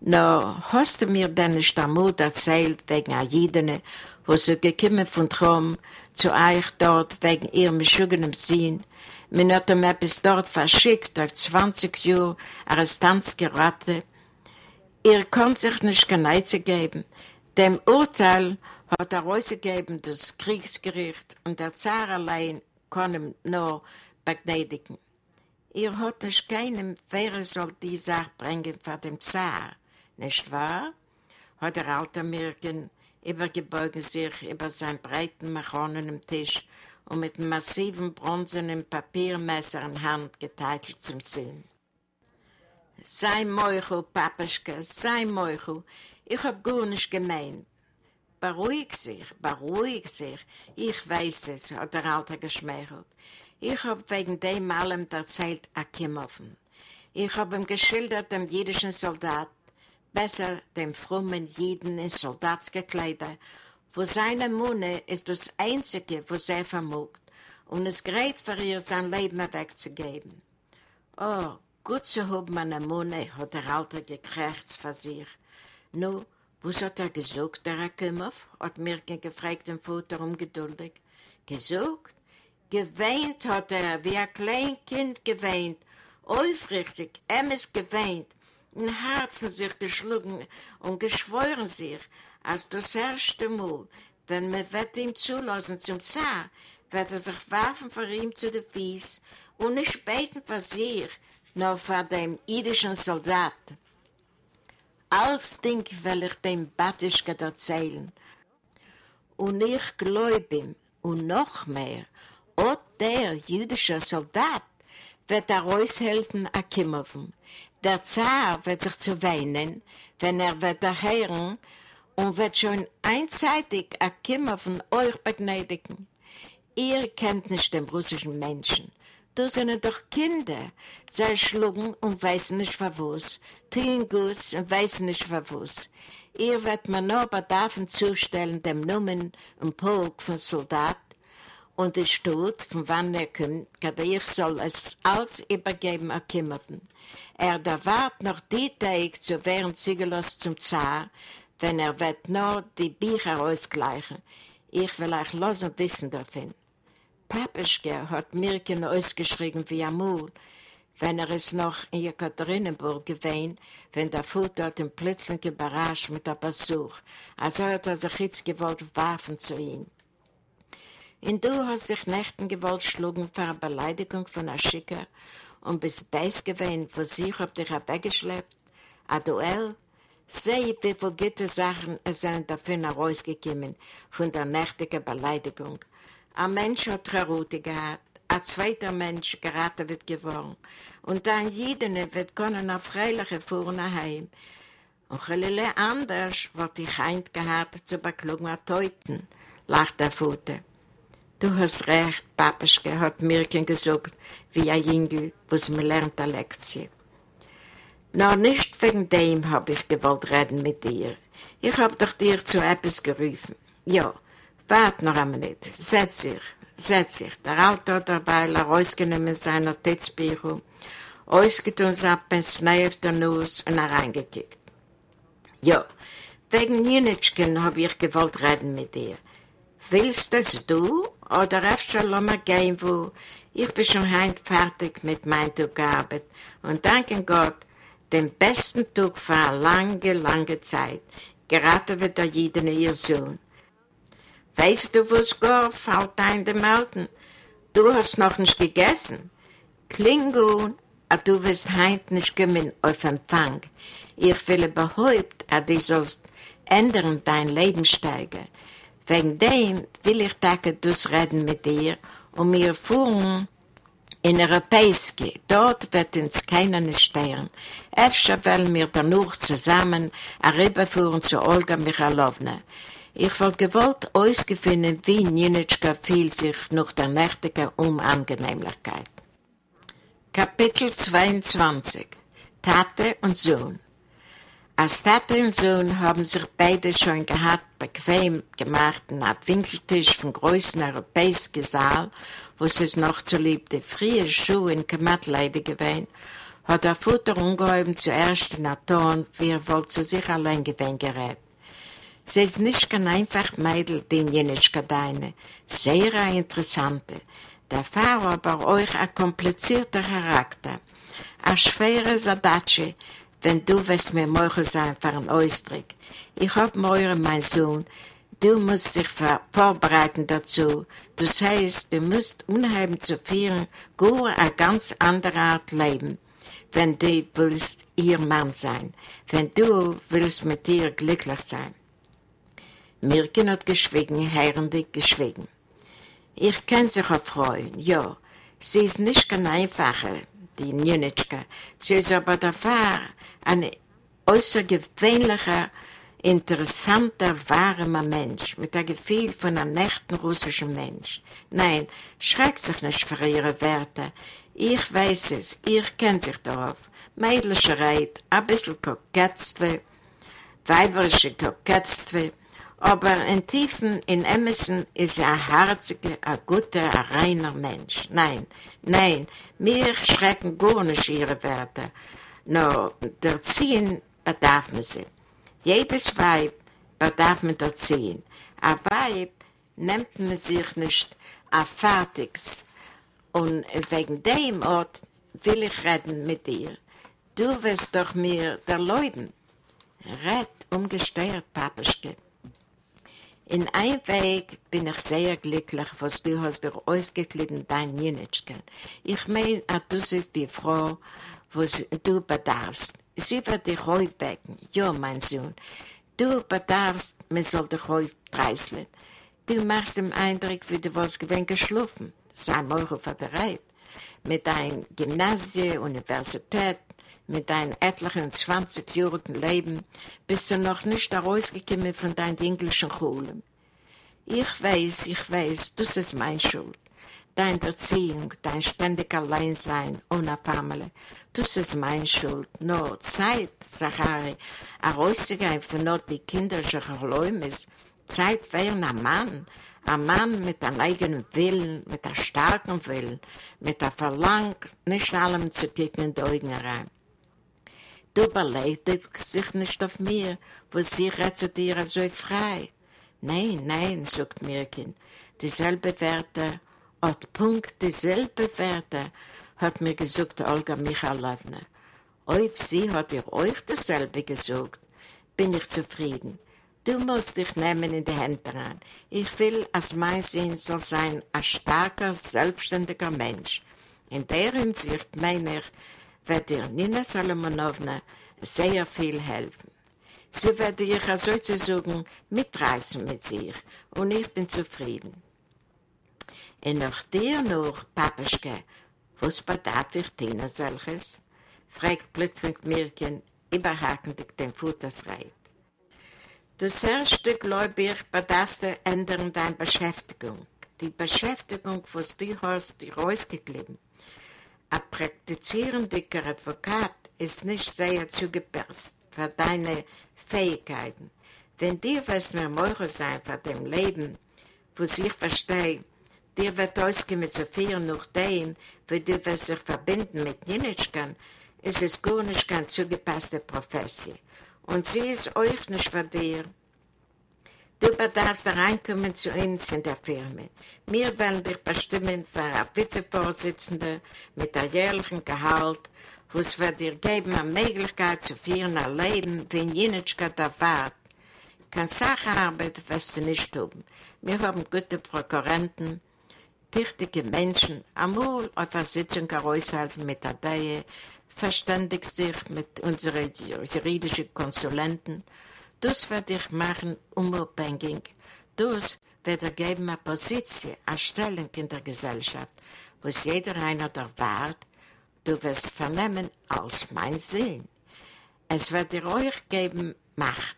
Nur hast du mir denn nicht Mut erzählt wegen Aidene, wo sie gekommen von Trom zu euch dort wegen ihrem schönen Sinn. Man hat ihm etwas dort verschickt, auf 20 Jahre Arrestanz geraten. Ihr konnt sich nicht keine geben. Dem Urteil hat er rausgegeben das Kriegsgericht und der Zar allein kann ihm nur begnadigen. Ihr hat nicht keinem, wer soll die Sache bringen vor dem Zar, nicht wahr? hat der alte Mirken übergebeugen sich über seinen breiten machonenen Tisch und mit einem massiven bronzenen Papiermesser in Hand geteilt zum Sinn. Sei Meuchel, Papaschke, sei Meuchel, ich hab gar nicht gemeint. Beruhig sich, beruhig sich, ich weiß es, hat der Alte geschmeichelt. Ich hab wegen dem allem erzählt Akimoven. Ich hab ihm geschildert, dem jüdischen Soldat, besser dem frommen Jeden in Soldatsgekleider, wo seine Munde ist das Einzige, was er vermogt, und es gerät für ihr sein Leben wegzugeben. Oh, gut zu haben meine Munde, hat der Alte gekrächzt für sich. Nu, was hat er gesagt, der Akimov? hat Mirken gefragt den Vater ungeduldig. Gesagt? Geweint hat er, wie ein Kleinkind geweint. Aufrichtig, er ist geweint in Herzen sich geschlagen und geschworen sich, als das erste Mal, wenn man wird ihm zulassen zum Zar, wird er sich werfen vor ihm zu den Fies und nicht beten für sich, nur vor dem jüdischen Soldaten. Als Ding will ich dem Batischke erzählen. Und ich glaube ihm, und noch mehr, auch der jüdische Soldat wird er aushelfen, Akimoven. Der Zar wird sich zu weinen, wenn er wird erhören und wird schon einseitig ein Kimmer von euch begnadigen. Ihr kennt nicht den russischen Menschen. Du sind doch Kinder. Sie schlugen und weißen nicht für was. Tun gut und weißen nicht für was. Ihr wird mir nur bedarfen zustellen dem Nummern und Polk von Soldat und es steht, von wann er kommt, ich soll es alles übergeben erkümmerten. Er erwartet noch die Tage zu werden zügellos zum Zar, wenn er wird nur die Bücher ausgleichen. Ich will euch losen wissen davon. Papischke hat Mirken ausgeschrieben wie Amul, wenn er es noch in Jekaterinenburg gewesen, wenn der Vater hat ihn plötzlich überrascht mit der Besuch, also hat er sich jetzt gewollt werfen zu ihm. Und du hast dich Nächten gewollt schlugen für eine Beleidigung von einer und bist beiß gewesen, wo sich auf dich weggeschleppt, ein Duell, Sehe, wie viele gute Sachen sind dafür herausgekommen von der nächtigen Beleidigung. Ein Mensch hat Charute gehabt, ein zweiter Mensch geraten wird geworden. Und dann jeder wird können auf freiliche Fuhren heim. Und Chalile anders wird die Heind gehabt zu beklugen an Teuten, lacht der Futter. Du hast recht, Papischke, hat Mirken gesagt, wie ein Jüngel, was mir lernt eine Lektion. Na, nicht wegen dem hab ich gewollt reden mit dir. Ich hab doch dir zu etwas gerufen. Ja, wart noch einmal nicht. Setz dich, setz dich. Der Alte hat dabei rausgenommen sein Notizbücher, ausgetun sein Pensnei auf der Nuss und reingekickt. Ja, wegen Nienitschken hab ich gewollt reden mit dir. Willst das du oder öfter lassen wir gehen, wo ich bin schon heim fertig mit meinem Tag gearbeitet und danke Gott, den besten Tag für eine lange, lange Zeit. Gerade wird der Jeden ihr Sohn. Weißt du, was gar fällt ein dem Alten? Du hast noch nicht gegessen. Klingon, du wirst heint nicht kommen auf Empfang. Ich will überhaupt, du sollst ändern dein Lebenssteiger. Wegen dem will ich danke dus reden mit dir und mir fuhren in Europeiski, dort wird uns keiner nicht steuern. Efter wollen wir danach zusammen rüberfuhren zu Olga Michalowna. Ich wollte gewollt ausgefunden, wie Nienitschka fiel sich nach der nächtigen Unangenehmlichkeit. Kapitel 22 Tate und Sohn als Tate und Sohn haben sich beide schon gehabt, bequem gemacht, einen Winkeltisch vom größten europäischen Saal, wo es noch zu liebte frie Schuhe in Kamatleide gewesen, hat der Futter ungeheuben zuerst in der Ton, wie er wohl zu sich allein gewesen gerät. Sie ist nicht kein einfach Mädel, den Jenischka deine, sehr eine interessante. Der Fahrer aber euch ein komplizierter Charakter, ein schwerer Sadatschi, denn du wirst mir morgen sein für einen Ausdruck. Ich hab morgen, mein Sohn, du musst dich vorbereiten dazu. Das heißt, du musst unheimlich zu führen, gar eine ganz andere Art leben, wenn du willst ihr Mann sein, wenn du willst mit ihr glücklich sein. Mirken hat geschwiegen, herrendig geschwiegen. Ich kann sich auch freuen, ja. Sie ist nicht ganz einfacher, die Njenitschka. Sie ist aber dafür ein außergewöhnlicher, interessanter, warmer Mensch, mit dem Gefühl von einem echten russischen Mensch. Nein, schreckt sich nicht für ihre Werte. Ich weiß es, ihr kennt sich darauf. Mädelsche Reit, ein bisschen Kokettstwe, weiberische Kokettstwe, aber in Tiefen, in Emerson, ist er ein herziger, ein guter, ein reiner Mensch. Nein, nein, mir schrecken gar nicht ihre Werte. No, der Ziehen bedarf man sie. Jedes Weib bedarf man der Ziehen. Ein Weib nimmt man sich nicht ein Fertiges. Und wegen dem Ort will ich reden mit dir. Du wirst doch mir der Leuten. Red umgesteuert, Papischke. In einem Weg bin ich sehr glücklich, was du hast dir ausgekleidet, dein Jenitschken. Ich meine, du bist die Frau, du bedarfst. Sie wird dich becken. Ja, mein Sohn. Du bedarfst, man soll dich heute dreißeln. Du machst den Eindruck, wie du was gewinn geschlafen. Sei morgen bereit. Mit deinem Gymnasium, Universität, mit deinem etlichen 20-jährigen Leben bist du noch nicht herausgekommen von deinen englischen Schulen. Ich weiß, ich weiß, das ist meine Schuld. Deine Erziehung, dein ständig Alleinsein ohne Familie, das ist meine Schuld. Nur Zeit, Zachari, herauszugehen von not die kinderlichen Geläumes, Zeit für einen Mann, ein Mann mit einem eigenen Willen, mit einem starken Willen, mit einem Verlangen, nicht allem zu kicken in die Augen rein. Du beleidigst sich nicht auf mir, wo sie zu dir so frei. Nein, nein, sagt Mirkin, dieselbe Werte, hat Punkt dieselbe Werte, hat mir gesagt Olga Michalowna. Ob sie hat ihr euch dasselbe gesagt, bin ich zufrieden. Du musst dich nehmen in die Hände ran. Ich will, als mein Sinn soll sein, ein starker, selbstständiger Mensch. In der Hinsicht meine ich, wird dir Nina Salomonowna sehr viel helfen. So werde ich sozusagen mitreißen mit sich und ich bin zufrieden. Und nach dir noch, Papaschke, was bedarf ich dir solches? fragt plötzlich Mirken, überhakendig den Futtersreit. Das erste, glaube ich, du ändern deine Beschäftigung. Die Beschäftigung, was du hast, die rausgegeben. Ein praktizierender Advokat ist nicht sehr zugepasst für deine Fähigkeiten. Wenn dir wirst mir Meurer sein für dem Leben, wo ich verstehe, dir wird ausgehen so viel nach dem, wo du wirst dich verbinden mit Jenitschkan, ist es gar nicht keine zugepasste Profession. Und sie ist euch nicht für dir. Du darfst reinkommen zu uns in der Firma. Wir wollen dich bestimmen für eine Vizevorsitzende mit einem jährlichen Gehalt, wo es wird dir geben eine Möglichkeit zu führen ein Leben, wie in Jenitschka der Fahrt. Keine Sacharbeit wirst du nicht tun. Wir haben gute Prokurenten, tüchtige Menschen, einmal auf der Sitzung heraushalten mit der Deihe, verständigt sich mit unseren juridischen Konsulenten. Das werde ich machen unabhängig. Das wird er geben eine Position, eine Stellung in der Gesellschaft, wo es jeder einer erwartet, du wirst vernehmen als mein Sinn. Es wird dir euch geben Macht.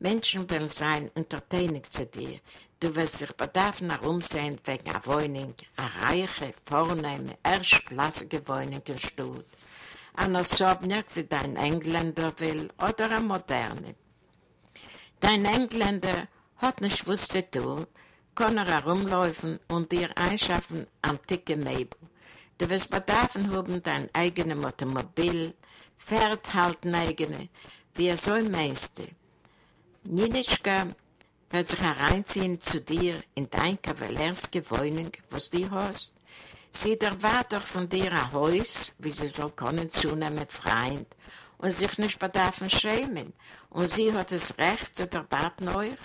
Menschen will sein entertaining zu dir. Du wirst dich bedarfen herumsehen wegen einer Wohnung, eine reiche, vornehme, erstklassige Wohnung in Stutt an Osobniak wie dein Engländer will oder ein Moderne. Dein Engländer hat nicht was zu tun, kann er herumlaufen und dir einschaffen antike Möbel. Du wirst bedarfen haben dein eigenes Automobil, Pferd halten eigene, wie er so meinst. Ninischka wird sich hereinziehen zu dir in dein Kavallerske Wohnung, was du hast, Sie erwartet von dir ein Haus, wie sie soll können zunehmen Freund und sich nicht bedarfen schämen. Und sie hat das Recht zu erwarten euch.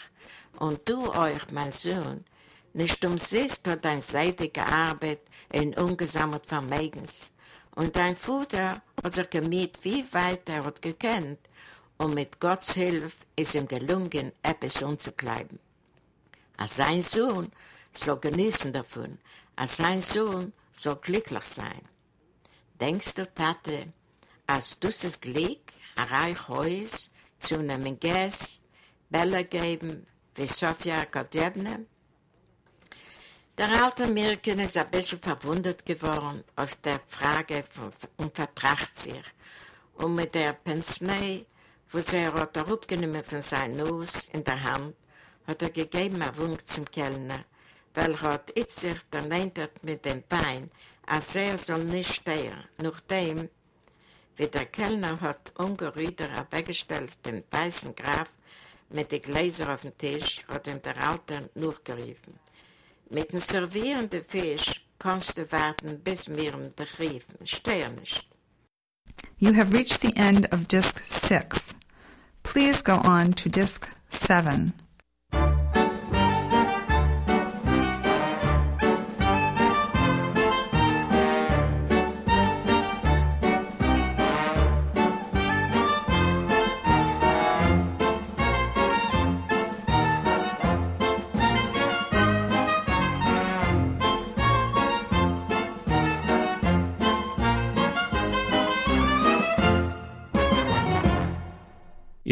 Und du euch, mein Sohn, nicht umsonst hat dein seitige Arbeit in ungesammelt Vermögens. Und dein Vater hat sich gemiet, wie weit er hat gekannt. Und mit Gottes Hilfe ist ihm gelungen, etwas umzukleiden. Als sein Sohn soll genießen davon, als sein Sohn soll glücklich sein. Denkst du, Tate, als du es Glück, ein reich Haus, zu einem Gast, Bälle geben, wie Sofia Kadjebne? Der alte Mirken ist ein bisschen verwundert geworden auf der Frage und vertracht sich. Und mit der Pensionä, wo aufgenommen von Nuss in der Hand, hat er gegeben einen Wunk zum Kellner, Itzig dann mit dem Bein, als er soll nicht stehen. Nachdem, wie der Kellner hat ungerüder den weißen Graf mit den Gläsern auf Tisch, hat ihm der Alte. Mit dem servierenden Fisch kannst du warten, bis wir. Steh nicht. You have reached the end of Disc 6. Please go on to Disc 7.